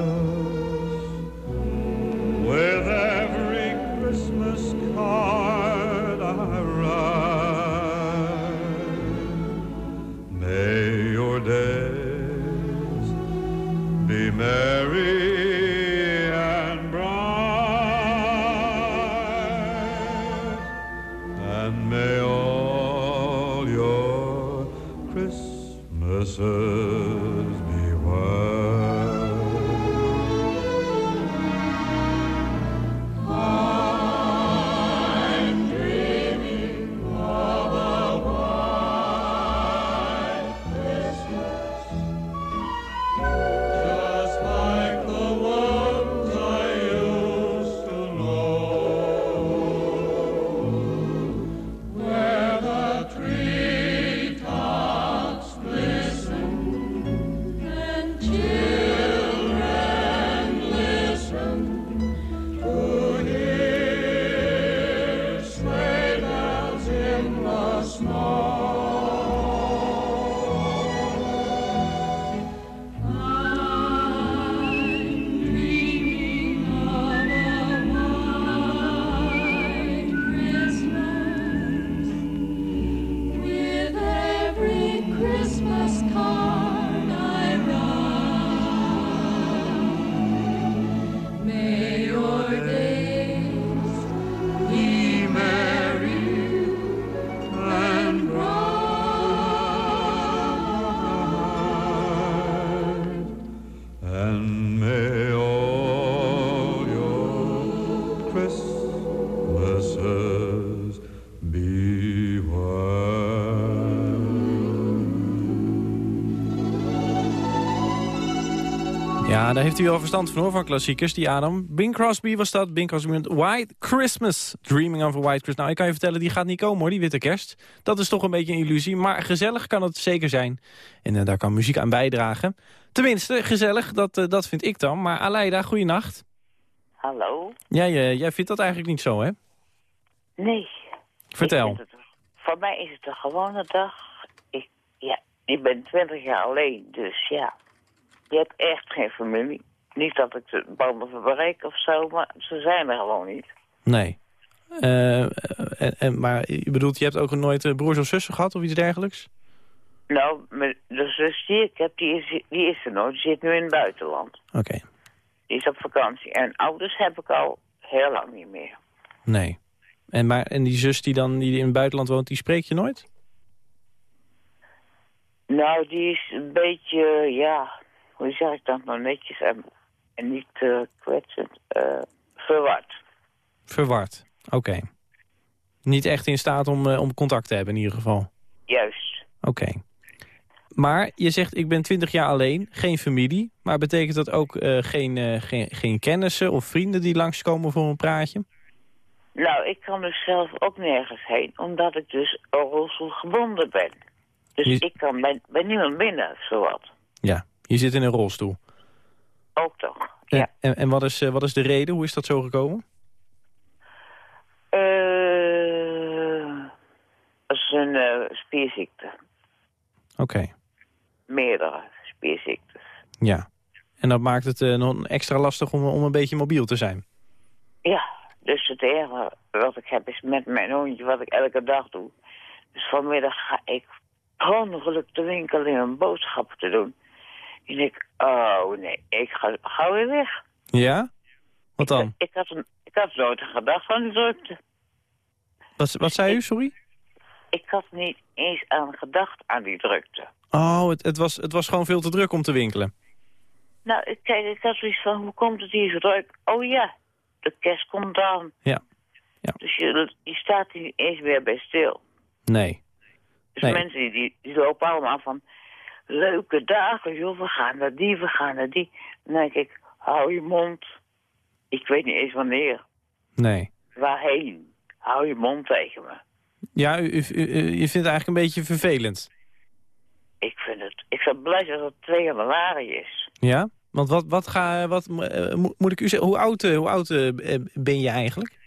Speaker 3: daar heeft u wel verstand van hoor, van klassiekers, die Adam. Bing Crosby was dat, Bing Crosby met White Christmas. Dreaming of a White Christmas. Nou, ik kan je vertellen, die gaat niet komen hoor, die witte kerst. Dat is toch een beetje een illusie, maar gezellig kan het zeker zijn. En eh, daar kan muziek aan bijdragen. Tenminste, gezellig, dat, eh, dat vind ik dan. Maar Aleida, goeienacht.
Speaker 9: Hallo?
Speaker 3: Jij, eh, jij vindt dat eigenlijk niet zo, hè?
Speaker 9: Nee.
Speaker 3: Vertel.
Speaker 9: Het- voor mij is het een gewone dag. Ik, ja, ik ben twintig jaar alleen, dus ja. Je hebt echt geen familie. Niet dat ik de banden verbreek of zo, maar ze zijn er gewoon niet.
Speaker 3: Nee. Eh, en, en, maar je bedoelt, je hebt ook nooit eh, broers of zussen gehad of iets dergelijks?
Speaker 9: Nou, mijn- de zus die ik heb, die is, die is er nooit. Die zit nu in het buitenland.
Speaker 3: Oké,
Speaker 9: Die is op vakantie. En ouders heb ik al heel lang niet meer.
Speaker 3: nee. En, maar, en die zus die dan die in het buitenland woont, die spreek je nooit?
Speaker 9: Nou, die is een beetje, ja, hoe zeg ik dat nou netjes en, en niet eh, kwetsend, eh, verward.
Speaker 3: Verward. Oké. Niet echt in staat om, eh, om contact te hebben in ieder geval.
Speaker 9: Juist.
Speaker 3: Oké. Maar je zegt, ik ben 20 jaar alleen, geen familie. Maar betekent dat ook geen, geen, geen kennissen of vrienden die langskomen voor een praatje?
Speaker 9: Nou, ik kan dus zelf ook nergens heen, omdat ik dus rolstoelgebonden ben. Dus
Speaker 3: Je-
Speaker 9: ik kan bij, bij niemand binnen, zowat.
Speaker 3: Ja, je zit in een rolstoel.
Speaker 9: Ook toch. Ja.
Speaker 3: en, en wat, is, eh, wat is de reden? Hoe is dat zo gekomen?
Speaker 9: Eh, dat is een eh, spierziekte.
Speaker 3: Oké,
Speaker 9: Meerdere spierziektes.
Speaker 3: ja. En dat maakt het nog extra lastig om, om een beetje mobiel te zijn.
Speaker 9: Ja, dus het enige wat ik heb is met mijn hondje, wat ik elke dag doe. Dus vanmiddag ga ik gewoon geluk de winkel in om boodschappen te doen. En ik, oh nee, ik ga gauw weer weg.
Speaker 3: Ja? Wat dan?
Speaker 9: Ik had, een, ik had nooit een gedachte aan die drukte.
Speaker 3: Wat, wat zei u, sorry?
Speaker 9: Ik had niet eens aan gedacht aan die drukte.
Speaker 3: Oh, het, het, was, het was gewoon veel te druk om te winkelen.
Speaker 9: Nou, kijk, ik had zoiets van, hoe komt het hier zo druk? Oh ja, de kerst komt aan.
Speaker 3: Ja. ja.
Speaker 9: Dus je, je staat er niet eens meer bij stil.
Speaker 3: Nee.
Speaker 9: Dus
Speaker 3: Nee.
Speaker 9: mensen die, die, die lopen allemaal van... Leuke dagen, joh, we gaan naar die, we gaan naar die. Dan denk ik, hou je mond. Ik weet niet eens wanneer.
Speaker 3: Nee.
Speaker 9: Waarheen? Hou je mond tegen me.
Speaker 3: Ja, u, u, u- u- je vindt het eigenlijk een beetje vervelend.
Speaker 9: Ik vind het... Ik ben blij dat het 2 januari is.
Speaker 3: Ja? Want wat, wat ga... Wat, eh, mo- moet ik u zeggen, hoe oud, eh, hoe oud eh, ben je eigenlijk?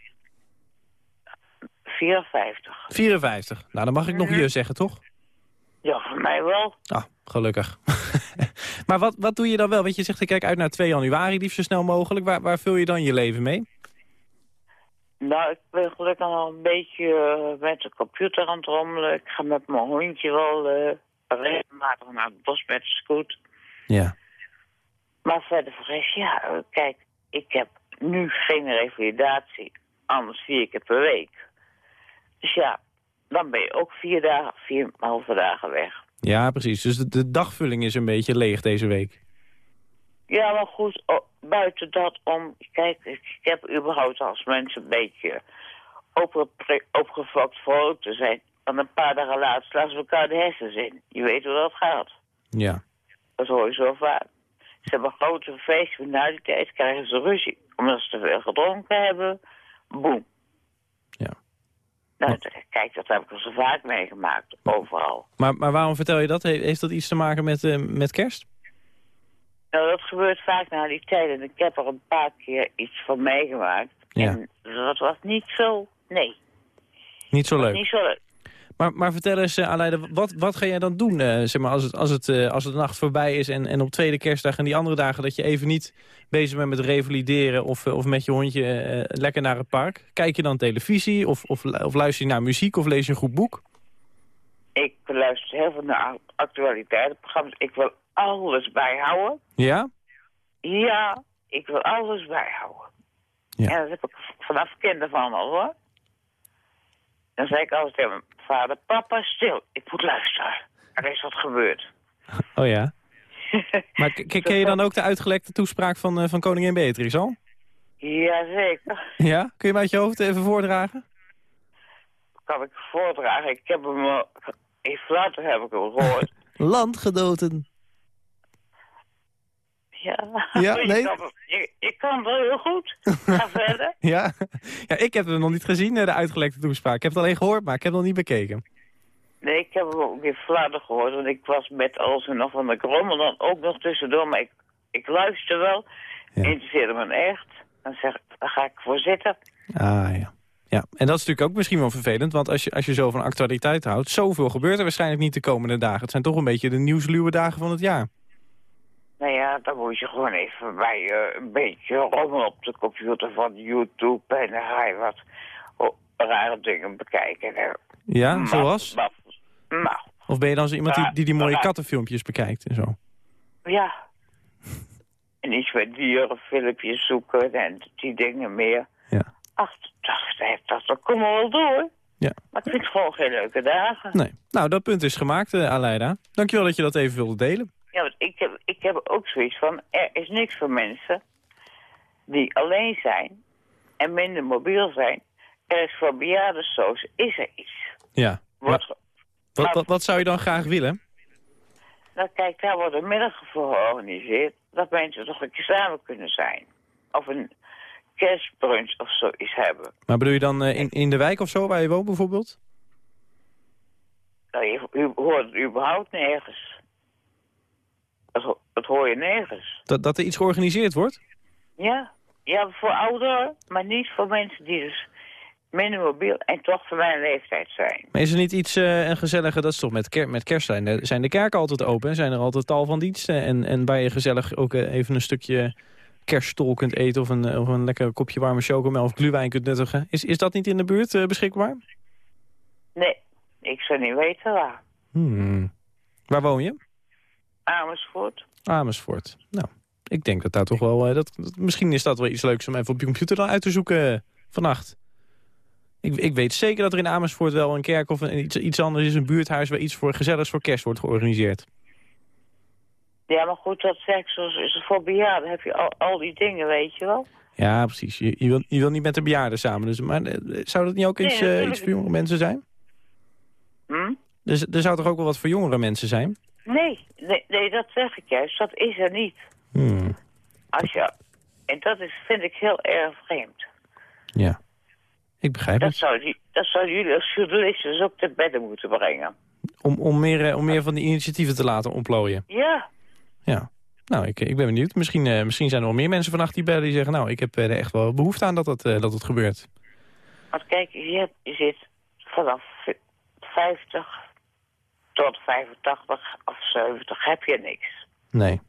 Speaker 9: 54.
Speaker 3: 54. Nou, dan mag ik nog je zeggen, toch?
Speaker 9: Ja, voor mij wel.
Speaker 3: Ah, gelukkig. maar wat, wat doe je dan wel? Want je zegt, ik kijk uit naar 2 januari, liefst zo snel mogelijk. Waar, waar vul je dan je leven mee?
Speaker 9: Nou, ik ben gelukkig al een beetje eh, met de computer aan het rommelen. Ik ga met mijn hondje wel eh, regelmatig naar het bos met de scoot.
Speaker 3: Ja.
Speaker 9: Maar verder voor rest, ja, kijk, ik heb nu geen revalidatie, anders vier keer per week. Dus ja, dan ben je ook vier dagen, vier halve dagen weg.
Speaker 3: Ja, precies. Dus de, de dagvulling is een beetje leeg deze week.
Speaker 9: Ja, maar goed, oh, buiten dat om, kijk, ik, heb überhaupt als mensen een beetje opgepre- opgefokt vrolijk te zijn. Want een paar dagen later slaan ze elkaar de hersens in. Je weet hoe dat gaat.
Speaker 3: Ja.
Speaker 9: Dat hoor je zo vaak. Ze hebben grote feest, maar na die tijd krijgen ze ruzie. Omdat ze te veel gedronken hebben. Boem. Kijk, dat heb ik al zo vaak meegemaakt. Overal.
Speaker 3: Maar, maar waarom vertel je dat? He- Heeft dat iets te maken met, eh, met kerst?
Speaker 9: Nou, dat gebeurt vaak na die tijd. En ik heb er een paar keer iets van meegemaakt.
Speaker 3: Ja.
Speaker 9: En dat was niet zo... Nee,
Speaker 3: Niet zo leuk.
Speaker 9: niet zo leuk.
Speaker 3: Maar, maar vertel eens, uh, Aleida, wat, wat ga jij dan doen uh, zeg maar, als, het, als, het, uh, als het de nacht voorbij is... En, en op tweede kerstdag en die andere dagen dat je even niet bezig bent met revalideren... of, of met je hondje lekker naar het park? Kijk je dan televisie of, of, of luister je naar muziek of lees je een goed boek?
Speaker 9: Ik luister heel veel naar actualiteitenprogramma's. Ik wil alles bijhouden.
Speaker 3: Ja?
Speaker 9: Ja, ik wil alles bijhouden.
Speaker 3: Ja.
Speaker 9: En dat heb ik vanaf kinder van al hoor. Dan zei ik altijd tegen vader, papa stil, ik moet luisteren. Er is wat gebeurd.
Speaker 3: Oh ja? maar ken je dan ook de uitgelekte toespraak van, uh, van koningin Beatrix al?
Speaker 9: Jazeker.
Speaker 3: Ja? Kun je hem uit je hoofd even voordragen?
Speaker 9: Kan ik voordragen? Ik heb hem, uh, even later heb ik hem gehoord.
Speaker 3: Landgenoten.
Speaker 9: Ja,
Speaker 3: ja nee?
Speaker 9: je, kan, wel heel goed. Ga verder.
Speaker 3: Ja? ja, ik heb hem nog niet gezien, de uitgelekte toespraak. Ik heb het alleen gehoord, maar ik heb het nog niet bekeken.
Speaker 9: Nee, ik heb hem ook weer flader gehoord, want ik was met alles en nog van de krommel dan ook nog tussendoor. Maar ik, ik luister wel, ja. interesseerde me echt. Dan zeg ik, daar ga ik voor zitten.
Speaker 3: Ah ja. Ja, en dat is natuurlijk ook misschien wel vervelend, want als je, als je zo van actualiteit houdt, zoveel gebeurt er waarschijnlijk niet de komende dagen. Het zijn toch een beetje de nieuwsluwe dagen van het jaar.
Speaker 9: Nou ja, dan moet je gewoon even bij uh, een beetje rommel op de computer van YouTube en dan ga je wat rare dingen bekijken. En,
Speaker 3: ja, maar, zoals?
Speaker 9: Maar, nou,
Speaker 3: of ben je dan zo iemand die die, die mooie kattenfilmpjes bekijkt en zo?
Speaker 9: Ja. en iets met dierenfilmpjes zoeken en die dingen meer.
Speaker 3: Ja.
Speaker 9: Ach, dacht, dat, dat we wel door.
Speaker 3: Ja.
Speaker 9: Maar ik vind het gewoon geen leuke dagen.
Speaker 3: Nee. Nou, dat punt is gemaakt, uh, Aleida. Dankjewel dat je dat even wilde delen.
Speaker 9: Ja, want ik heb, ik heb ook zoiets van, er is niks voor mensen die alleen zijn en minder mobiel zijn. Er is voor bejaardensoos, is er iets.
Speaker 3: Ja.
Speaker 9: Wordt,
Speaker 3: wat, wat, wat, wat, zou je dan graag willen?
Speaker 9: Nou kijk, daar worden middagen voor georganiseerd. Dat mensen toch een keer samen kunnen zijn. Of een kerstbrunch of zoiets hebben.
Speaker 3: Maar bedoel je dan uh, in, in de wijk of zo, waar je woont bijvoorbeeld?
Speaker 9: Nou, je, je hoort überhaupt nergens. Dat, dat hoor je nergens.
Speaker 3: Dat, dat er iets georganiseerd wordt?
Speaker 9: Ja. Ja, voor ouderen, maar niet voor mensen die dus minder mobiel en toch van mijn leeftijd zijn.
Speaker 3: Maar is er niet iets uh, een gezellige, dat is toch met, ker met kerst zijn, zijn de kerken altijd open, zijn er altijd tal van diensten en, en waar je gezellig ook uh, even een stukje kerststol kunt eten of een, of een lekker kopje warme chocomel of glühwein kunt nuttigen. Is, is dat niet in de buurt uh, beschikbaar?
Speaker 9: Nee, ik zou niet weten waar.
Speaker 3: Hmm. Waar woon je?
Speaker 9: Amersfoort.
Speaker 3: Amersfoort. Nou, ik denk dat daar toch wel... Uh, dat, dat, misschien is dat wel iets leuks om even op je computer dan uit te zoeken uh, vannacht. Ik, ik weet zeker dat er in Amersfoort wel een kerk of een, iets, iets anders is, een buurthuis... waar iets voor gezelligs voor kerst wordt georganiseerd.
Speaker 9: Ja, maar goed, dat zoals is voor bejaarden. heb je al, al die dingen, weet je wel.
Speaker 3: Ja, precies. Je, je, wil, je wil niet met de bejaarden samen. Dus, maar uh, zou dat niet ook iets,
Speaker 9: nee,
Speaker 3: iets voor jongere mensen zijn?
Speaker 9: Hm?
Speaker 3: Dus, er zou toch ook wel wat voor jongere mensen zijn?
Speaker 9: Nee, nee, nee, dat zeg ik juist. Dat is er niet.
Speaker 3: Hmm.
Speaker 9: Als je, en dat is, vind ik heel erg vreemd.
Speaker 3: Ja, ik begrijp
Speaker 9: dat
Speaker 3: het.
Speaker 9: Zou dat zouden jullie als journalisten dus ook te bedden moeten brengen.
Speaker 3: Om, om, meer, om meer van die initiatieven te laten ontplooien?
Speaker 9: Ja.
Speaker 3: Ja. Nou, ik, ik ben benieuwd. Misschien, uh, misschien zijn er wel meer mensen vannacht die bellen die zeggen... nou, ik heb er echt wel behoefte aan dat het, uh, dat het gebeurt.
Speaker 9: Want kijk, je, hebt, je zit vanaf 50 tot 85 of 70 heb je niks.
Speaker 3: Nee.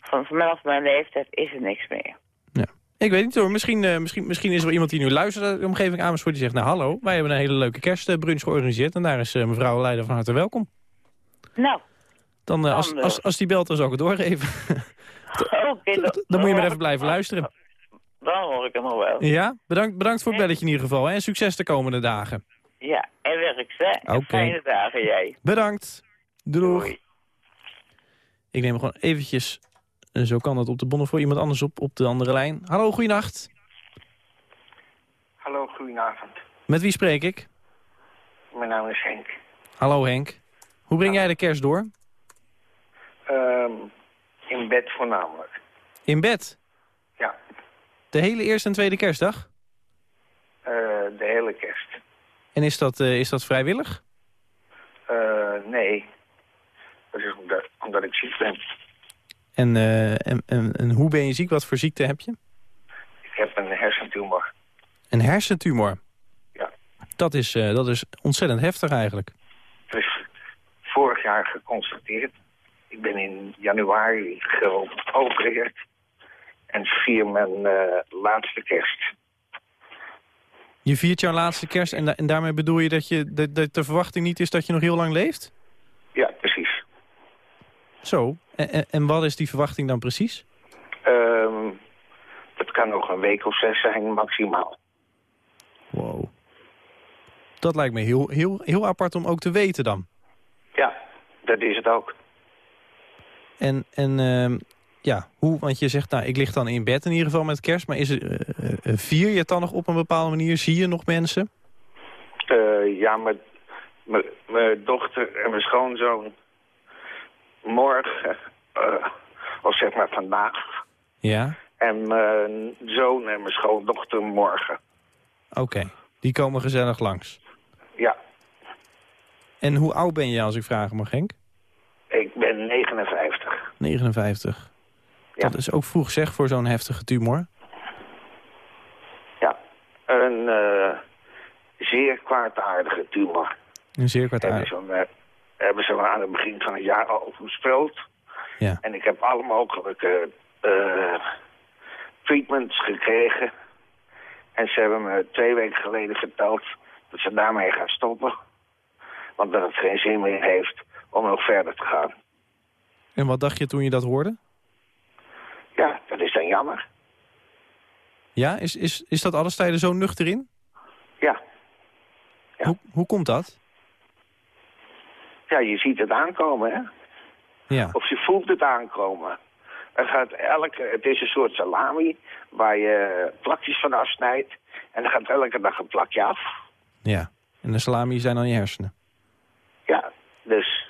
Speaker 9: Van, vanaf mijn leeftijd is er niks meer.
Speaker 3: Ja. Ik weet niet hoor, misschien, uh, misschien, misschien is er wel iemand die nu luistert uit de omgeving Amersfoort... die zegt, nou hallo, wij hebben een hele leuke kerstbrunch georganiseerd... en daar is uh, mevrouw Leider van harte welkom.
Speaker 9: Nou.
Speaker 3: Dan, uh, als, als, als die belt, dan zal ik het doorgeven.
Speaker 9: okay, dan,
Speaker 3: dan moet je maar even blijven luisteren.
Speaker 9: Dan hoor ik hem nog wel.
Speaker 3: Ja, bedankt, bedankt voor het belletje in ieder geval. Hè? En succes de komende dagen.
Speaker 9: Ja, en werk, hè.
Speaker 3: Oké.
Speaker 9: Fijne dagen, jij.
Speaker 3: Bedankt. Doeg.
Speaker 9: Doei.
Speaker 3: Ik neem gewoon eventjes, zo kan dat op de bonnen voor iemand anders op, op de andere lijn. Hallo, goeienacht.
Speaker 6: Hallo, goedenavond.
Speaker 3: Met wie spreek ik?
Speaker 6: Mijn naam is Henk.
Speaker 3: Hallo Henk. Hoe breng jij de kerst door?
Speaker 6: Um, in bed voornamelijk.
Speaker 3: In bed?
Speaker 6: Ja.
Speaker 3: De hele eerste en tweede kerstdag?
Speaker 6: Uh, de hele kerst.
Speaker 3: En is dat, uh, is dat vrijwillig?
Speaker 6: Uh, nee. Dat is omdat, omdat ik ziek ben.
Speaker 3: En, en, en, en hoe ben je ziek? Wat voor ziekte heb je?
Speaker 6: Ik heb een hersentumor.
Speaker 3: Een hersentumor?
Speaker 6: Ja.
Speaker 3: Dat is, eh, dat is ontzettend heftig eigenlijk.
Speaker 10: Het is vorig jaar geconstateerd. Ik ben in januari geopereerd. En vier mijn eh, laatste kerst.
Speaker 3: Je viert jouw laatste kerst en, da- en daarmee bedoel je dat, je dat, dat de verwachting niet is dat je nog heel lang leeft?
Speaker 10: Ja, precies.
Speaker 3: Zo. En, en, wat is die verwachting dan precies?
Speaker 10: Ehm, het kan nog een week of zes zijn, maximaal.
Speaker 3: Wow. Dat lijkt me heel, heel, heel apart om ook te weten dan.
Speaker 10: Ja, dat is het ook.
Speaker 3: En, en ehm, ja, hoe, want je zegt, nou, ik lig dan in bed in ieder geval met kerst. Maar is het, eh, eh, vier je het dan nog op een bepaalde manier? Zie je nog mensen?
Speaker 10: Eh, ja, mijn- dochter en mijn schoonzoon morgen, of zeg maar vandaag.
Speaker 3: Ja.
Speaker 10: En mijn zoon en mijn schoondochter morgen.
Speaker 3: Oké, die komen gezellig langs.
Speaker 10: Ja,
Speaker 3: En hoe oud ben je als ik vragen mag, Henk?
Speaker 10: ik ben 59.
Speaker 3: 59.
Speaker 10: Ja.
Speaker 3: Dat is ook vroeg zeg voor zo'n heftige tumor.
Speaker 10: Ja, een eh, zeer kwaadaardige tumor.
Speaker 3: Een zeer
Speaker 10: Hebben
Speaker 3: kwaadaardig.
Speaker 10: ze, me, hebben ze me aan het begin van het jaar al voorspeld.
Speaker 3: Ja.
Speaker 10: En ik heb alle mogelijke eh, treatments gekregen. En ze hebben me twee weken geleden verteld dat ze daarmee gaan stoppen. Want dat het geen zin meer heeft om nog verder te gaan.
Speaker 3: En wat dacht je toen je dat hoorde?
Speaker 10: Ja, dat is dan jammer.
Speaker 3: Ja, is, is, is dat alles tijden zo nuchter in?
Speaker 10: Ja. Ja.
Speaker 3: Hoe, hoe komt dat?
Speaker 10: Ja, je ziet het aankomen, hè?
Speaker 3: Ja.
Speaker 10: Of je voelt het aankomen. Er gaat elke, het is een soort salami waar je plakjes van afsnijdt. En er gaat elke dag een plakje af.
Speaker 3: ja. En de salami zijn dan je hersenen.
Speaker 10: Ja, dus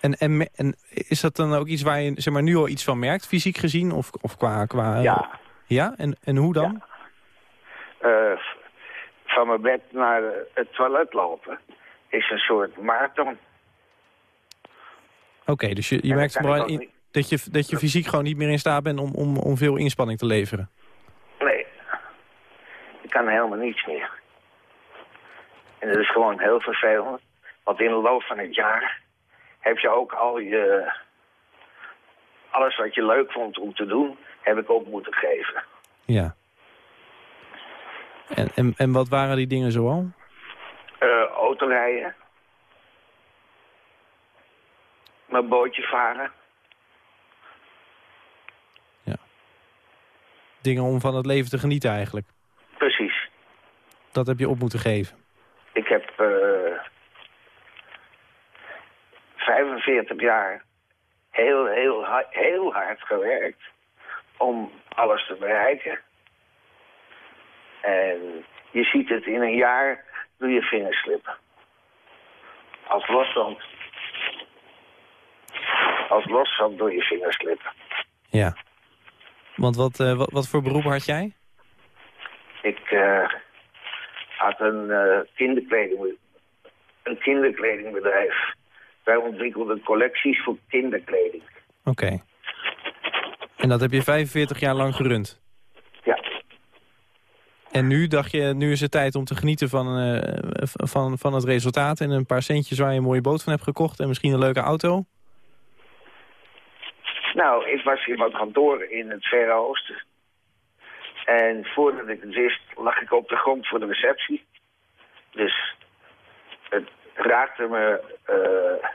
Speaker 3: En, en, is dat dan ook iets waar je zeg maar, nu al iets van merkt, fysiek gezien? Of, of qua... qua
Speaker 10: ja.
Speaker 3: Ja? En, en hoe dan?
Speaker 10: eh, van mijn bed naar het toilet lopen is een soort marathon.
Speaker 3: Oké, dus je, je merkt vooral in- dat, je, dat je fysiek gewoon niet meer in staat bent om, om, om veel inspanning te leveren.
Speaker 10: Nee, ik kan helemaal niets meer. En dat is gewoon heel vervelend. Want in de loop van het jaar heb je ook al je... Alles wat je leuk vond om te doen, heb ik op moeten geven.
Speaker 3: Ja. En, en, en wat waren die dingen zoal?
Speaker 10: Eh autorijden. Mijn bootje varen.
Speaker 3: Dingen om van het leven te genieten eigenlijk.
Speaker 10: Precies.
Speaker 3: Dat heb je op moeten geven.
Speaker 10: Ik heb eh 45 jaar heel, heel, heel hard gewerkt om alles te bereiken. En je ziet het in een jaar doe je vingers slippen. Als losstand. Als losstand doe je vingers slippen.
Speaker 3: Ja. Want wat, eh, wat, wat voor beroep had jij?
Speaker 10: Ik eh, had een, eh, kinderkleding, een kinderkledingbedrijf. Wij ontwikkelden collecties voor kinderkleding.
Speaker 3: Oké. En dat heb je 45 jaar lang gerund?
Speaker 10: Ja.
Speaker 3: En nu dacht je, nu is het tijd om te genieten van, eh, van, van het resultaat... en een paar centjes waar je een mooie boot van hebt gekocht... en misschien een leuke auto?
Speaker 10: Nou, ik was in wat kantoor in het Verre Oosten. En voordat ik het wist, lag ik op de grond voor de receptie. Dus raakte me eh,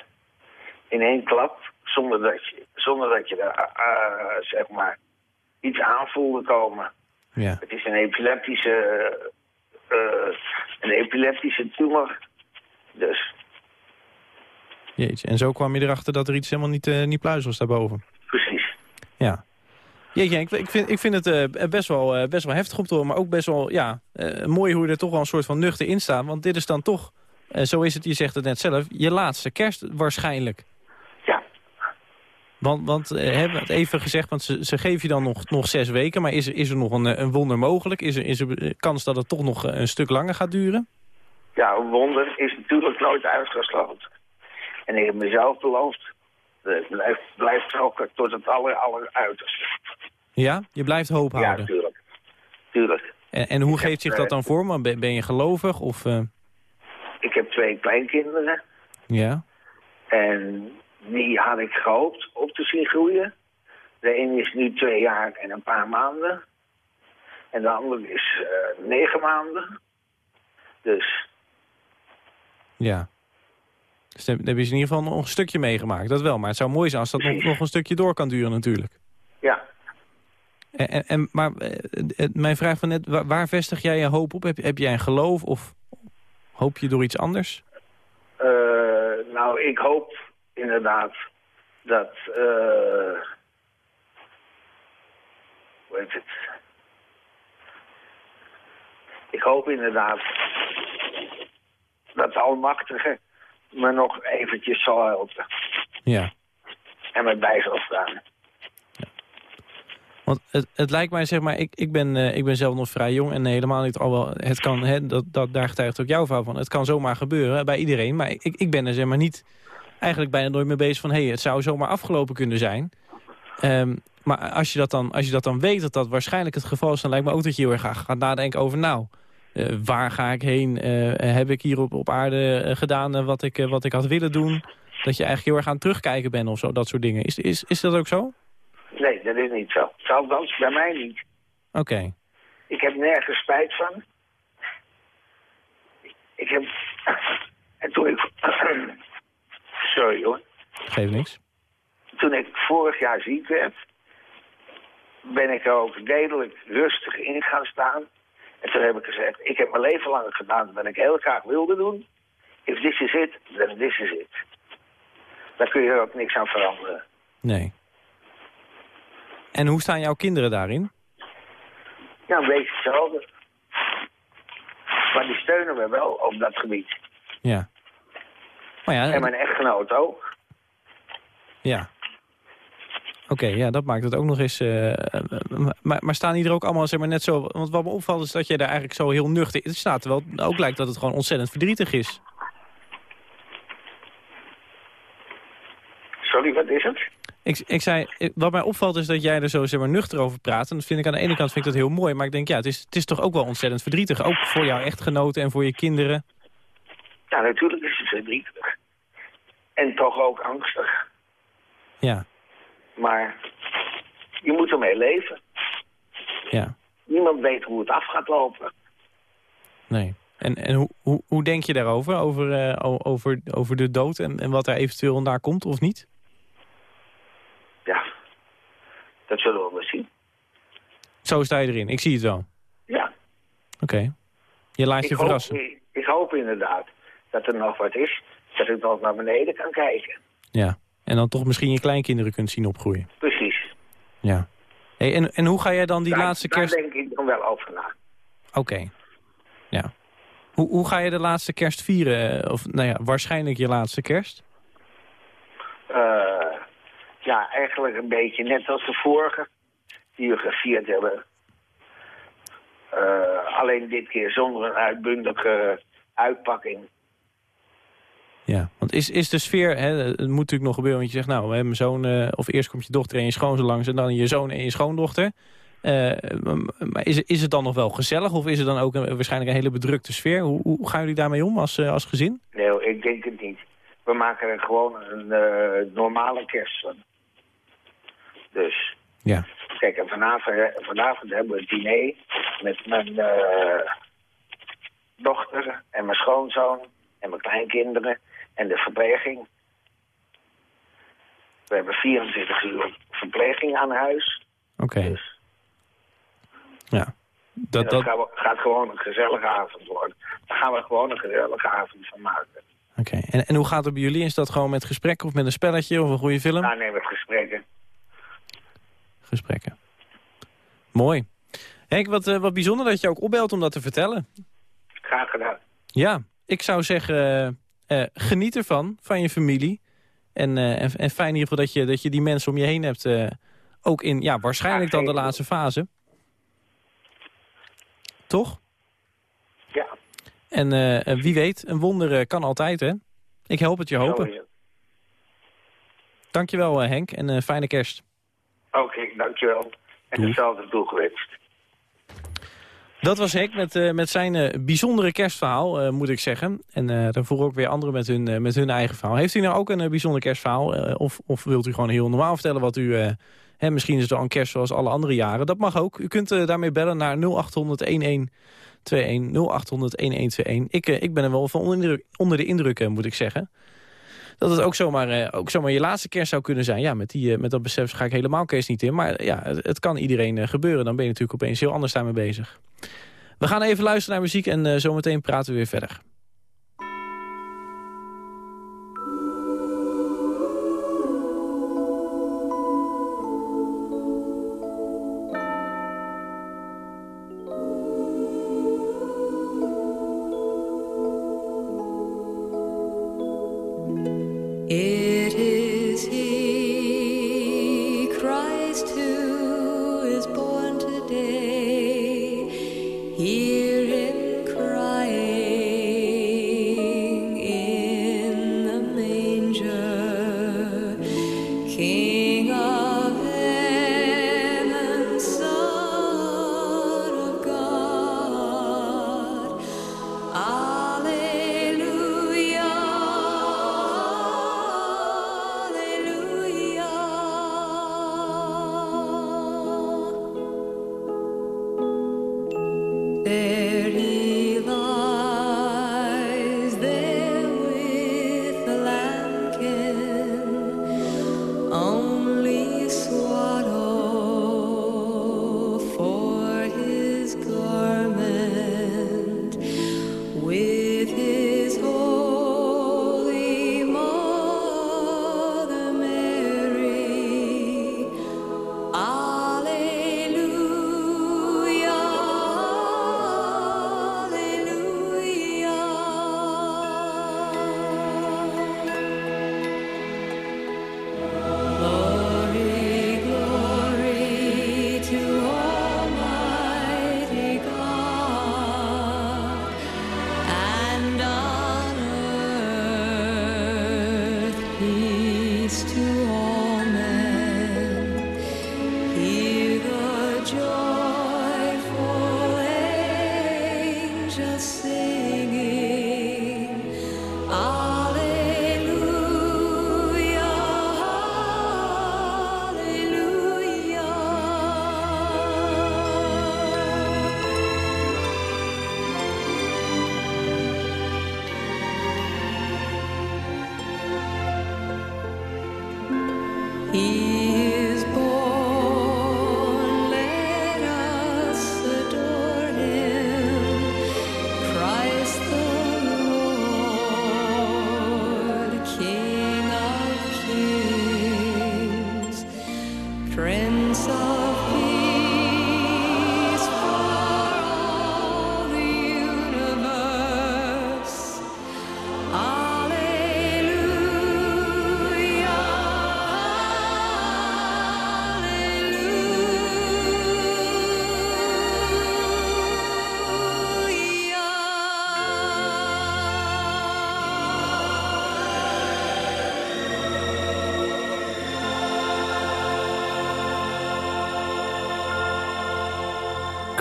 Speaker 10: in één klap, zonder dat je, zonder dat je er, eh, zeg maar, iets aan voelde komen.
Speaker 3: Ja.
Speaker 10: Het is een epileptische, eh, een epileptische tumor. Dus,
Speaker 3: Jeetje. En zo kwam je erachter dat er iets helemaal niet, eh niet pluis was daarboven?
Speaker 10: precies.
Speaker 3: Ja. Jeetje, ik, ik, vind, ik vind het eh, best, wel, eh, best wel heftig om te horen, maar ook best wel ja, eh, mooi hoe je er toch wel een soort van nuchter in staat. Want dit is dan toch, eh, zo is het, je zegt het net zelf, je laatste kerst waarschijnlijk.
Speaker 10: Ja.
Speaker 3: Want, want eh, hebben we het even gezegd, want ze, ze geven je dan nog, nog zes weken, maar is, er- is er nog een, eh, een wonder mogelijk? Is er, is er kans dat het toch nog een stuk langer gaat duren?
Speaker 10: Ja, een wonder is natuurlijk nooit uitgesloten. En ik heb mezelf beloofd, eh, blijf, blijf trokken tot het aller, aller uiterste.
Speaker 3: Ja, je blijft hoop
Speaker 10: Ja,
Speaker 3: houden.
Speaker 10: tuurlijk. Tuurlijk.
Speaker 3: En, en hoe
Speaker 10: Ik heb,
Speaker 3: geeft zich dat dan vorm? Ben, ben je gelovig of...
Speaker 10: Ik heb twee kleinkinderen.
Speaker 3: ja?
Speaker 10: En die had ik gehoopt op te zien groeien. De een is nu twee jaar en een paar maanden. En de andere is eh, negen maanden. Dus
Speaker 3: Ja. Dus dan heb je in ieder geval nog een stukje meegemaakt. Dat wel, maar het zou mooi zijn als dat nog, nog een stukje door kan duren natuurlijk.
Speaker 10: ja,
Speaker 3: En, en, maar eh, mijn vraag van net, waar, waar vestig jij je hoop op? Heb, heb jij een geloof of hoop je door iets anders?
Speaker 10: Eh, nou, ik hoop inderdaad dat... eh hoe heet het? Ik hoop inderdaad dat de Almachtige me nog eventjes zal helpen.
Speaker 3: Ja.
Speaker 10: En me bij zal staan.
Speaker 3: Want het, het lijkt mij, zeg maar, ik, ik, ben, eh, ik ben zelf nog vrij jong en helemaal niet al wel. Het kan, hè, dat, dat, daar getuigt ook jouw vrouw van. Het kan zomaar gebeuren bij iedereen. Maar ik, ik ben er zeg maar niet eigenlijk bijna nooit mee bezig van... hé, hey, het zou zomaar afgelopen kunnen zijn. Ehm, maar als je, dat dan, als je dat dan weet dat dat waarschijnlijk het geval is... dan lijkt me ook dat je heel erg gaat nadenken over... nou, eh, waar ga ik heen? Eh, heb ik hier op, op aarde gedaan wat, ik, wat ik had willen doen? Dat je eigenlijk heel erg aan terugkijken bent of zo, dat soort dingen. Is, is, is dat ook zo?
Speaker 10: Nee, dat is niet zo. Althans, bij mij niet.
Speaker 3: Oké.
Speaker 10: Ik heb nergens spijt van. Ik heb... En toen ik... Sorry hoor.
Speaker 3: Geeft niks.
Speaker 10: Toen ik vorig jaar ziek werd... ben ik er ook redelijk rustig in gaan staan. En toen heb ik gezegd... Ik heb mijn leven lang gedaan wat ik heel graag wilde doen. If this is it, then this is it. Daar kun je er ook niks aan veranderen.
Speaker 3: Nee. En hoe staan jouw kinderen daarin?
Speaker 10: Ja, een beetje hetzelfde. Maar die steunen me wel op dat gebied.
Speaker 3: Ja. Maar ja,
Speaker 10: En mijn echtgenoot ook.
Speaker 3: ja. Oké, ja, dat maakt het ook nog eens... eh, eh, maar, maar staan die er ook allemaal zeg maar, net zo... Want wat me opvalt is dat je daar eigenlijk zo heel nuchter... Het staat er wel ook lijkt dat het gewoon ontzettend verdrietig is.
Speaker 10: Sorry, wat is het?
Speaker 3: Ik, ik zei, wat mij opvalt is dat jij er zo zeg maar, nuchter over praat. En dat vind ik aan de ene kant vind ik dat heel mooi. Maar ik denk, ja, het is, het is toch ook wel ontzettend verdrietig. Ook voor jouw echtgenoten en voor je kinderen.
Speaker 10: Ja, natuurlijk is het verdrietig. En toch ook angstig.
Speaker 3: Ja,
Speaker 10: Maar je moet ermee leven.
Speaker 3: ja,
Speaker 10: Niemand weet hoe het af gaat lopen.
Speaker 3: nee. En, en hoe, hoe, hoe denk je daarover? Over, eh, over, over de dood en, en wat er eventueel naar komt of niet?
Speaker 10: Ja, dat zullen we wel zien.
Speaker 3: Zo sta je erin. Ik zie het wel.
Speaker 10: Ja,
Speaker 3: Oké. Je laat je
Speaker 10: hoop,
Speaker 3: verrassen.
Speaker 10: ik, ik hoop inderdaad dat er nog wat is. Dat ik nog naar beneden kan kijken.
Speaker 3: Ja. En dan toch misschien je kleinkinderen kunt zien opgroeien.
Speaker 10: Precies.
Speaker 3: Ja. Hey, en, en hoe ga jij dan die
Speaker 10: daar,
Speaker 3: laatste
Speaker 10: daar
Speaker 3: kerst...
Speaker 10: denk ik dan wel over na.
Speaker 3: Oké. Ja. Hoe, hoe ga je de laatste kerst vieren? Of nou ja, waarschijnlijk je laatste kerst?
Speaker 10: Eh, ja, eigenlijk een beetje net als de vorige die we gevierd hebben. Eh, alleen dit keer zonder een uitbundige uitpakking.
Speaker 3: Ja, want is, is de sfeer, hè, het moet natuurlijk nog gebeuren, want je zegt nou, we hebben zoon, eh, of eerst komt je dochter en je schoonzoon langs en dan je zoon en je schoondochter. Eh, maar is, is het dan nog wel gezellig of is het dan ook een, waarschijnlijk een hele bedrukte sfeer? Hoe, hoe gaan jullie daarmee om als, eh, als gezin?
Speaker 10: Nee, ik denk het niet. We maken er gewoon een eh, normale kerst van. Dus,
Speaker 3: Ja.
Speaker 10: kijk, en vanavond, vanavond hebben we het diner met mijn eh, dochter en mijn schoonzoon en mijn kleinkinderen en de verpleging. We hebben 24 uur verpleging aan huis.
Speaker 3: Oké.
Speaker 10: Dus
Speaker 3: Ja. Dat,
Speaker 10: dat,
Speaker 3: dat,
Speaker 10: gaat, gewoon een gezellige avond worden. Daar gaan we gewoon een gezellige avond van maken.
Speaker 3: Oké. En, en hoe gaat het bij jullie? Is dat gewoon met gesprekken of met een spelletje of een goede film?
Speaker 10: Daar nemen we gesprekken.
Speaker 3: Gesprekken. Mooi. Henk, wat, eh, wat bijzonder dat je ook opbelt om dat te vertellen.
Speaker 10: Graag gedaan.
Speaker 3: Ja, ik zou zeggen, eh, eh, geniet ervan, van je familie. En, en, en fijn in ieder geval dat je, dat je die mensen om je heen hebt. ook in, ja, waarschijnlijk dan de laatste fase. Toch?
Speaker 10: Ja.
Speaker 3: En wie weet, een wonder kan altijd, hè? Ik help het je hopen. Dankjewel Henk en fijne kerst.
Speaker 10: Oké, dankjewel. En
Speaker 3: Doei.
Speaker 10: hetzelfde toegewenst.
Speaker 11: Dat was Henk met, eh, met zijn eh, bijzondere kerstverhaal, eh, moet ik zeggen. En voeren ook weer anderen met hun, met hun eigen verhaal. Heeft u nou ook een bijzonder kerstverhaal? of, of wilt u gewoon heel normaal vertellen wat u... hè, misschien is het wel een kerst zoals alle andere jaren. Dat mag ook. U kunt daarmee bellen naar 0800 1121 0800 1121. Ik, ik ben er wel van onder de indruk, onder de indruk moet ik zeggen. Dat het ook zomaar, eh, ook zomaar je laatste kerst zou kunnen zijn. Ja, met, die, eh, met dat besef ga ik helemaal kerst niet in. Maar eh, ja, het, het kan iedereen gebeuren. Dan ben je natuurlijk opeens heel anders daarmee bezig. We gaan even luisteren naar muziek en zometeen praten we weer verder.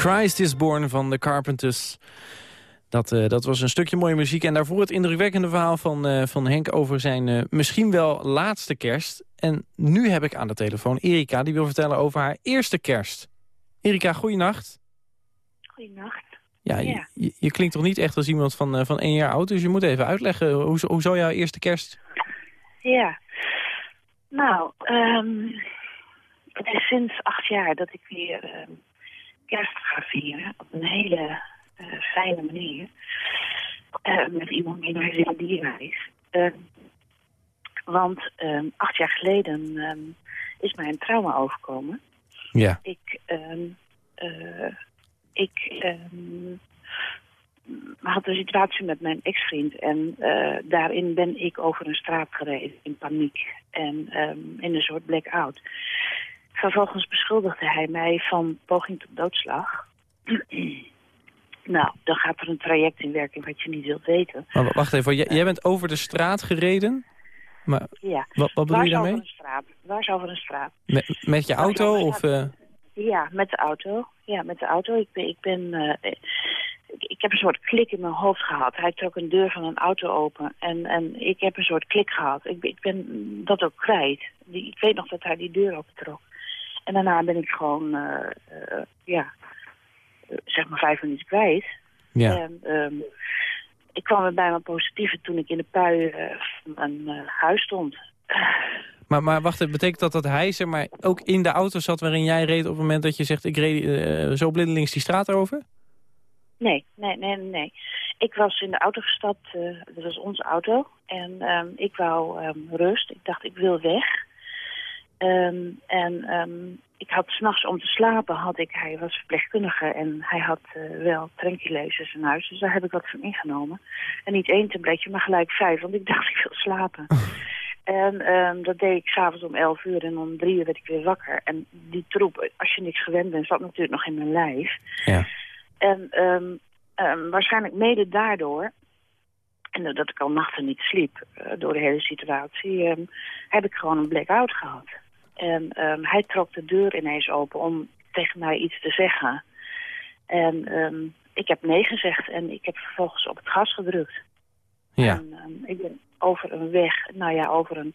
Speaker 3: Christ is Born
Speaker 11: van de Carpenters. Dat, eh, dat was een stukje mooie muziek. En daarvoor het indrukwekkende verhaal van, eh, van Henk over zijn eh, misschien wel laatste kerst. En nu heb ik aan de telefoon Erika, die wil vertellen over haar eerste kerst. Erika, goeienacht.
Speaker 12: Goedenacht.
Speaker 11: Ja, je-
Speaker 12: Ja.
Speaker 11: Je, je klinkt toch niet echt als iemand van, van één jaar oud, dus je moet even uitleggen. Hoe, hoe zou jouw eerste kerst?
Speaker 12: Ja. Nou, ehm, het is sinds acht jaar dat ik weer ehm, kerst ga vieren. Op een hele eh, fijne manier. Eh, met iemand die naar zijn dierreis. Ehm, want ehm, acht jaar geleden ehm, is mij een trauma overkomen.
Speaker 11: Ja.
Speaker 12: Ik, eh, ik had een situatie met mijn ex-vriend. En daarin ben ik over een straat gereden in paniek. En in een soort blackout. Vervolgens beschuldigde hij mij van poging tot doodslag. nou, dan gaat er een traject in werking wat je niet wilt weten.
Speaker 11: Maar wa- wacht even, jij, jij bent over de straat gereden? Maar
Speaker 12: Ja.
Speaker 11: wat, wat bedoel je daarmee?
Speaker 12: over een straat? Waar zou over een straat?
Speaker 11: Met, met je auto
Speaker 12: ja,
Speaker 11: of... eh,
Speaker 12: Ja, met de auto. Ja, met de auto. Ik ben, ik ben eh, ik, ik heb een soort klik in mijn hoofd gehad. Hij trok een deur van een auto open en, en ik heb een soort klik gehad. Ik, ben- ik ben dat ook kwijt. Ik weet nog dat hij die deur opentrok. En daarna ben ik gewoon, eh, eh, ja, zeg maar vijf minuten kwijt.
Speaker 3: Ja.
Speaker 12: En ehm, ik kwam weer bij mijn positieve toen ik in de pui eh, van een eh, huis stond.
Speaker 3: Maar, maar wacht, betekent dat dat hij zeg maar, ook in de auto zat waarin jij reed... op het moment dat je zegt, ik reed eh, zo blindelings die straat over?
Speaker 12: Nee, nee, nee, nee. Ik was in de auto gestapt, dat was onze auto. En ehm, ik wou ehm, rust. Ik dacht, ik wil weg. Ehm, en ehm, ik had s'nachts om te slapen, had ik, hij was verpleegkundige en hij had eh, wel tranquilizers in huis. Dus daar heb ik wat van ingenomen. En niet één tabletje, maar gelijk vijf, want ik dacht, ik wil slapen. En ehm, dat deed ik s'avonds om elf uur en om drie uur werd ik weer wakker. En die troep, als je niks gewend bent, zat natuurlijk nog in mijn lijf.
Speaker 3: Ja.
Speaker 12: En waarschijnlijk mede daardoor, en dat ik al nachten niet sliep eh, door de hele situatie, heb ik gewoon een blackout gehad. En ehm, hij trok de deur ineens open om tegen mij iets te zeggen. En ehm, ik heb nee gezegd en ik heb vervolgens op het gas gedrukt.
Speaker 3: Ja.
Speaker 12: En, ehm, ik ben over een weg, nou ja, over een,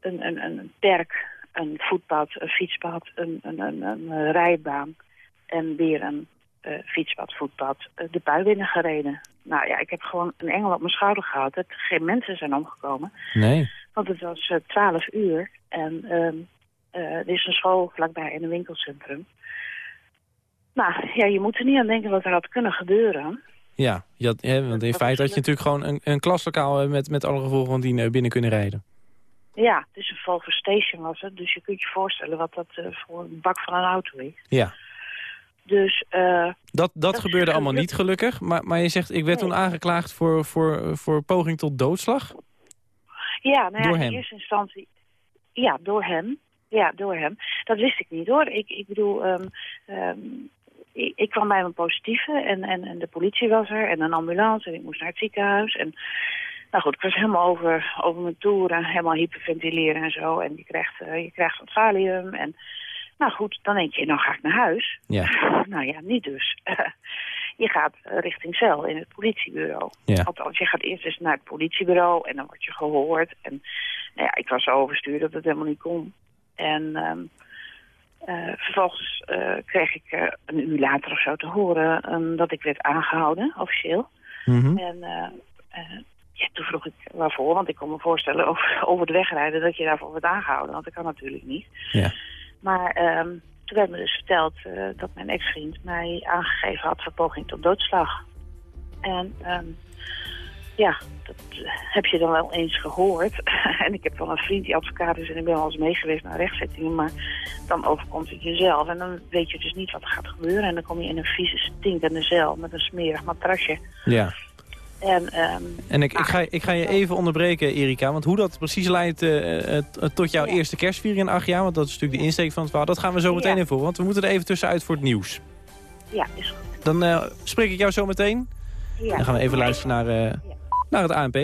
Speaker 12: een, een, een perk, een voetpad, een fietspad, een, een, een, een rijbaan en weer een eh, fietspad, voetpad, eh, de bui binnengereden. Nou ja, ik heb gewoon een engel op mijn schouder gehad. Het, geen mensen zijn omgekomen.
Speaker 3: Nee.
Speaker 12: Want het was eh, twaalf uur en eh, er is een school vlakbij in een winkelcentrum. Nou ja, je moet er niet aan denken wat er had kunnen gebeuren.
Speaker 3: Ja, je had, hè, want in feite had je natuurlijk gewoon een, een klaslokaal... eh, met, met alle gevolgen van die binnen kunnen rijden.
Speaker 12: Ja, dus een Volvo Station was het. Dus je kunt je voorstellen wat dat voor een bak van een auto is.
Speaker 3: Ja.
Speaker 12: Dus eh,
Speaker 3: Dat, dat,
Speaker 12: is
Speaker 3: gebeurde allemaal niet gelukkig. Maar, maar je zegt, ik werd toen aangeklaagd voor, voor, voor poging tot doodslag.
Speaker 12: Ja, nou ja,
Speaker 3: Door
Speaker 12: in eerste instantie... Ja, door hem. Ja, door hem. Dat wist ik niet hoor. Ik, ik bedoel, ik, ik kwam bij mijn positieve en, en, en de politie was er en een ambulance en ik moest naar het ziekenhuis. En nou goed, ik was helemaal over, over mijn toeren, helemaal hyperventileren en zo. En je krijgt, eh, je krijgt wat valium en nou goed, dan denk je, nou ga ik naar huis.
Speaker 3: Ja.
Speaker 12: Nou ja, niet dus. je gaat eh, richting cel in het politiebureau.
Speaker 3: Ja.
Speaker 12: Althans, je gaat eerst eens naar het politiebureau en dan word je gehoord. En nou ja, ik was zo overstuurd dat het helemaal niet kon. En ehm, eh, vervolgens eh, kreeg ik een uur later of zo te horen ehm, dat ik werd aangehouden, officieel.
Speaker 3: Mhm.
Speaker 12: En ja, toen vroeg ik waarvoor, want ik kon me voorstellen over, over de wegrijden dat je daarvoor wordt aangehouden. Want dat kan natuurlijk niet.
Speaker 3: Ja.
Speaker 12: Maar ehm, toen werd me dus verteld eh, dat mijn ex-vriend mij aangegeven had voor poging tot doodslag. En ehm, ja, dat eh, heb je dan wel eens gehoord. en ik heb wel een vriend die advocaat is en ik ben wel eens meegeweest naar rechtszittingen. Maar dan overkomt het jezelf en dan weet je dus niet wat er gaat gebeuren. En dan kom je in een vieze, stinkende cel met een smerig matrasje.
Speaker 3: Ja.
Speaker 12: En, ehm,
Speaker 3: En ik, ik, ga, ik ga je even onderbreken, Erika. Want hoe dat precies leidt eh, eh, t- tot jouw eerste kerstviering in acht jaar... want dat is natuurlijk de insteek van het verhaal... dat gaan we zo meteen
Speaker 12: Ja.
Speaker 3: even voor. Want we moeten er even tussenuit voor het nieuws.
Speaker 12: ja, is goed.
Speaker 3: Dan eh, spreek ik jou zo meteen.
Speaker 12: Ja.
Speaker 3: Dan gaan we even luisteren naar, eh, naar het ANP.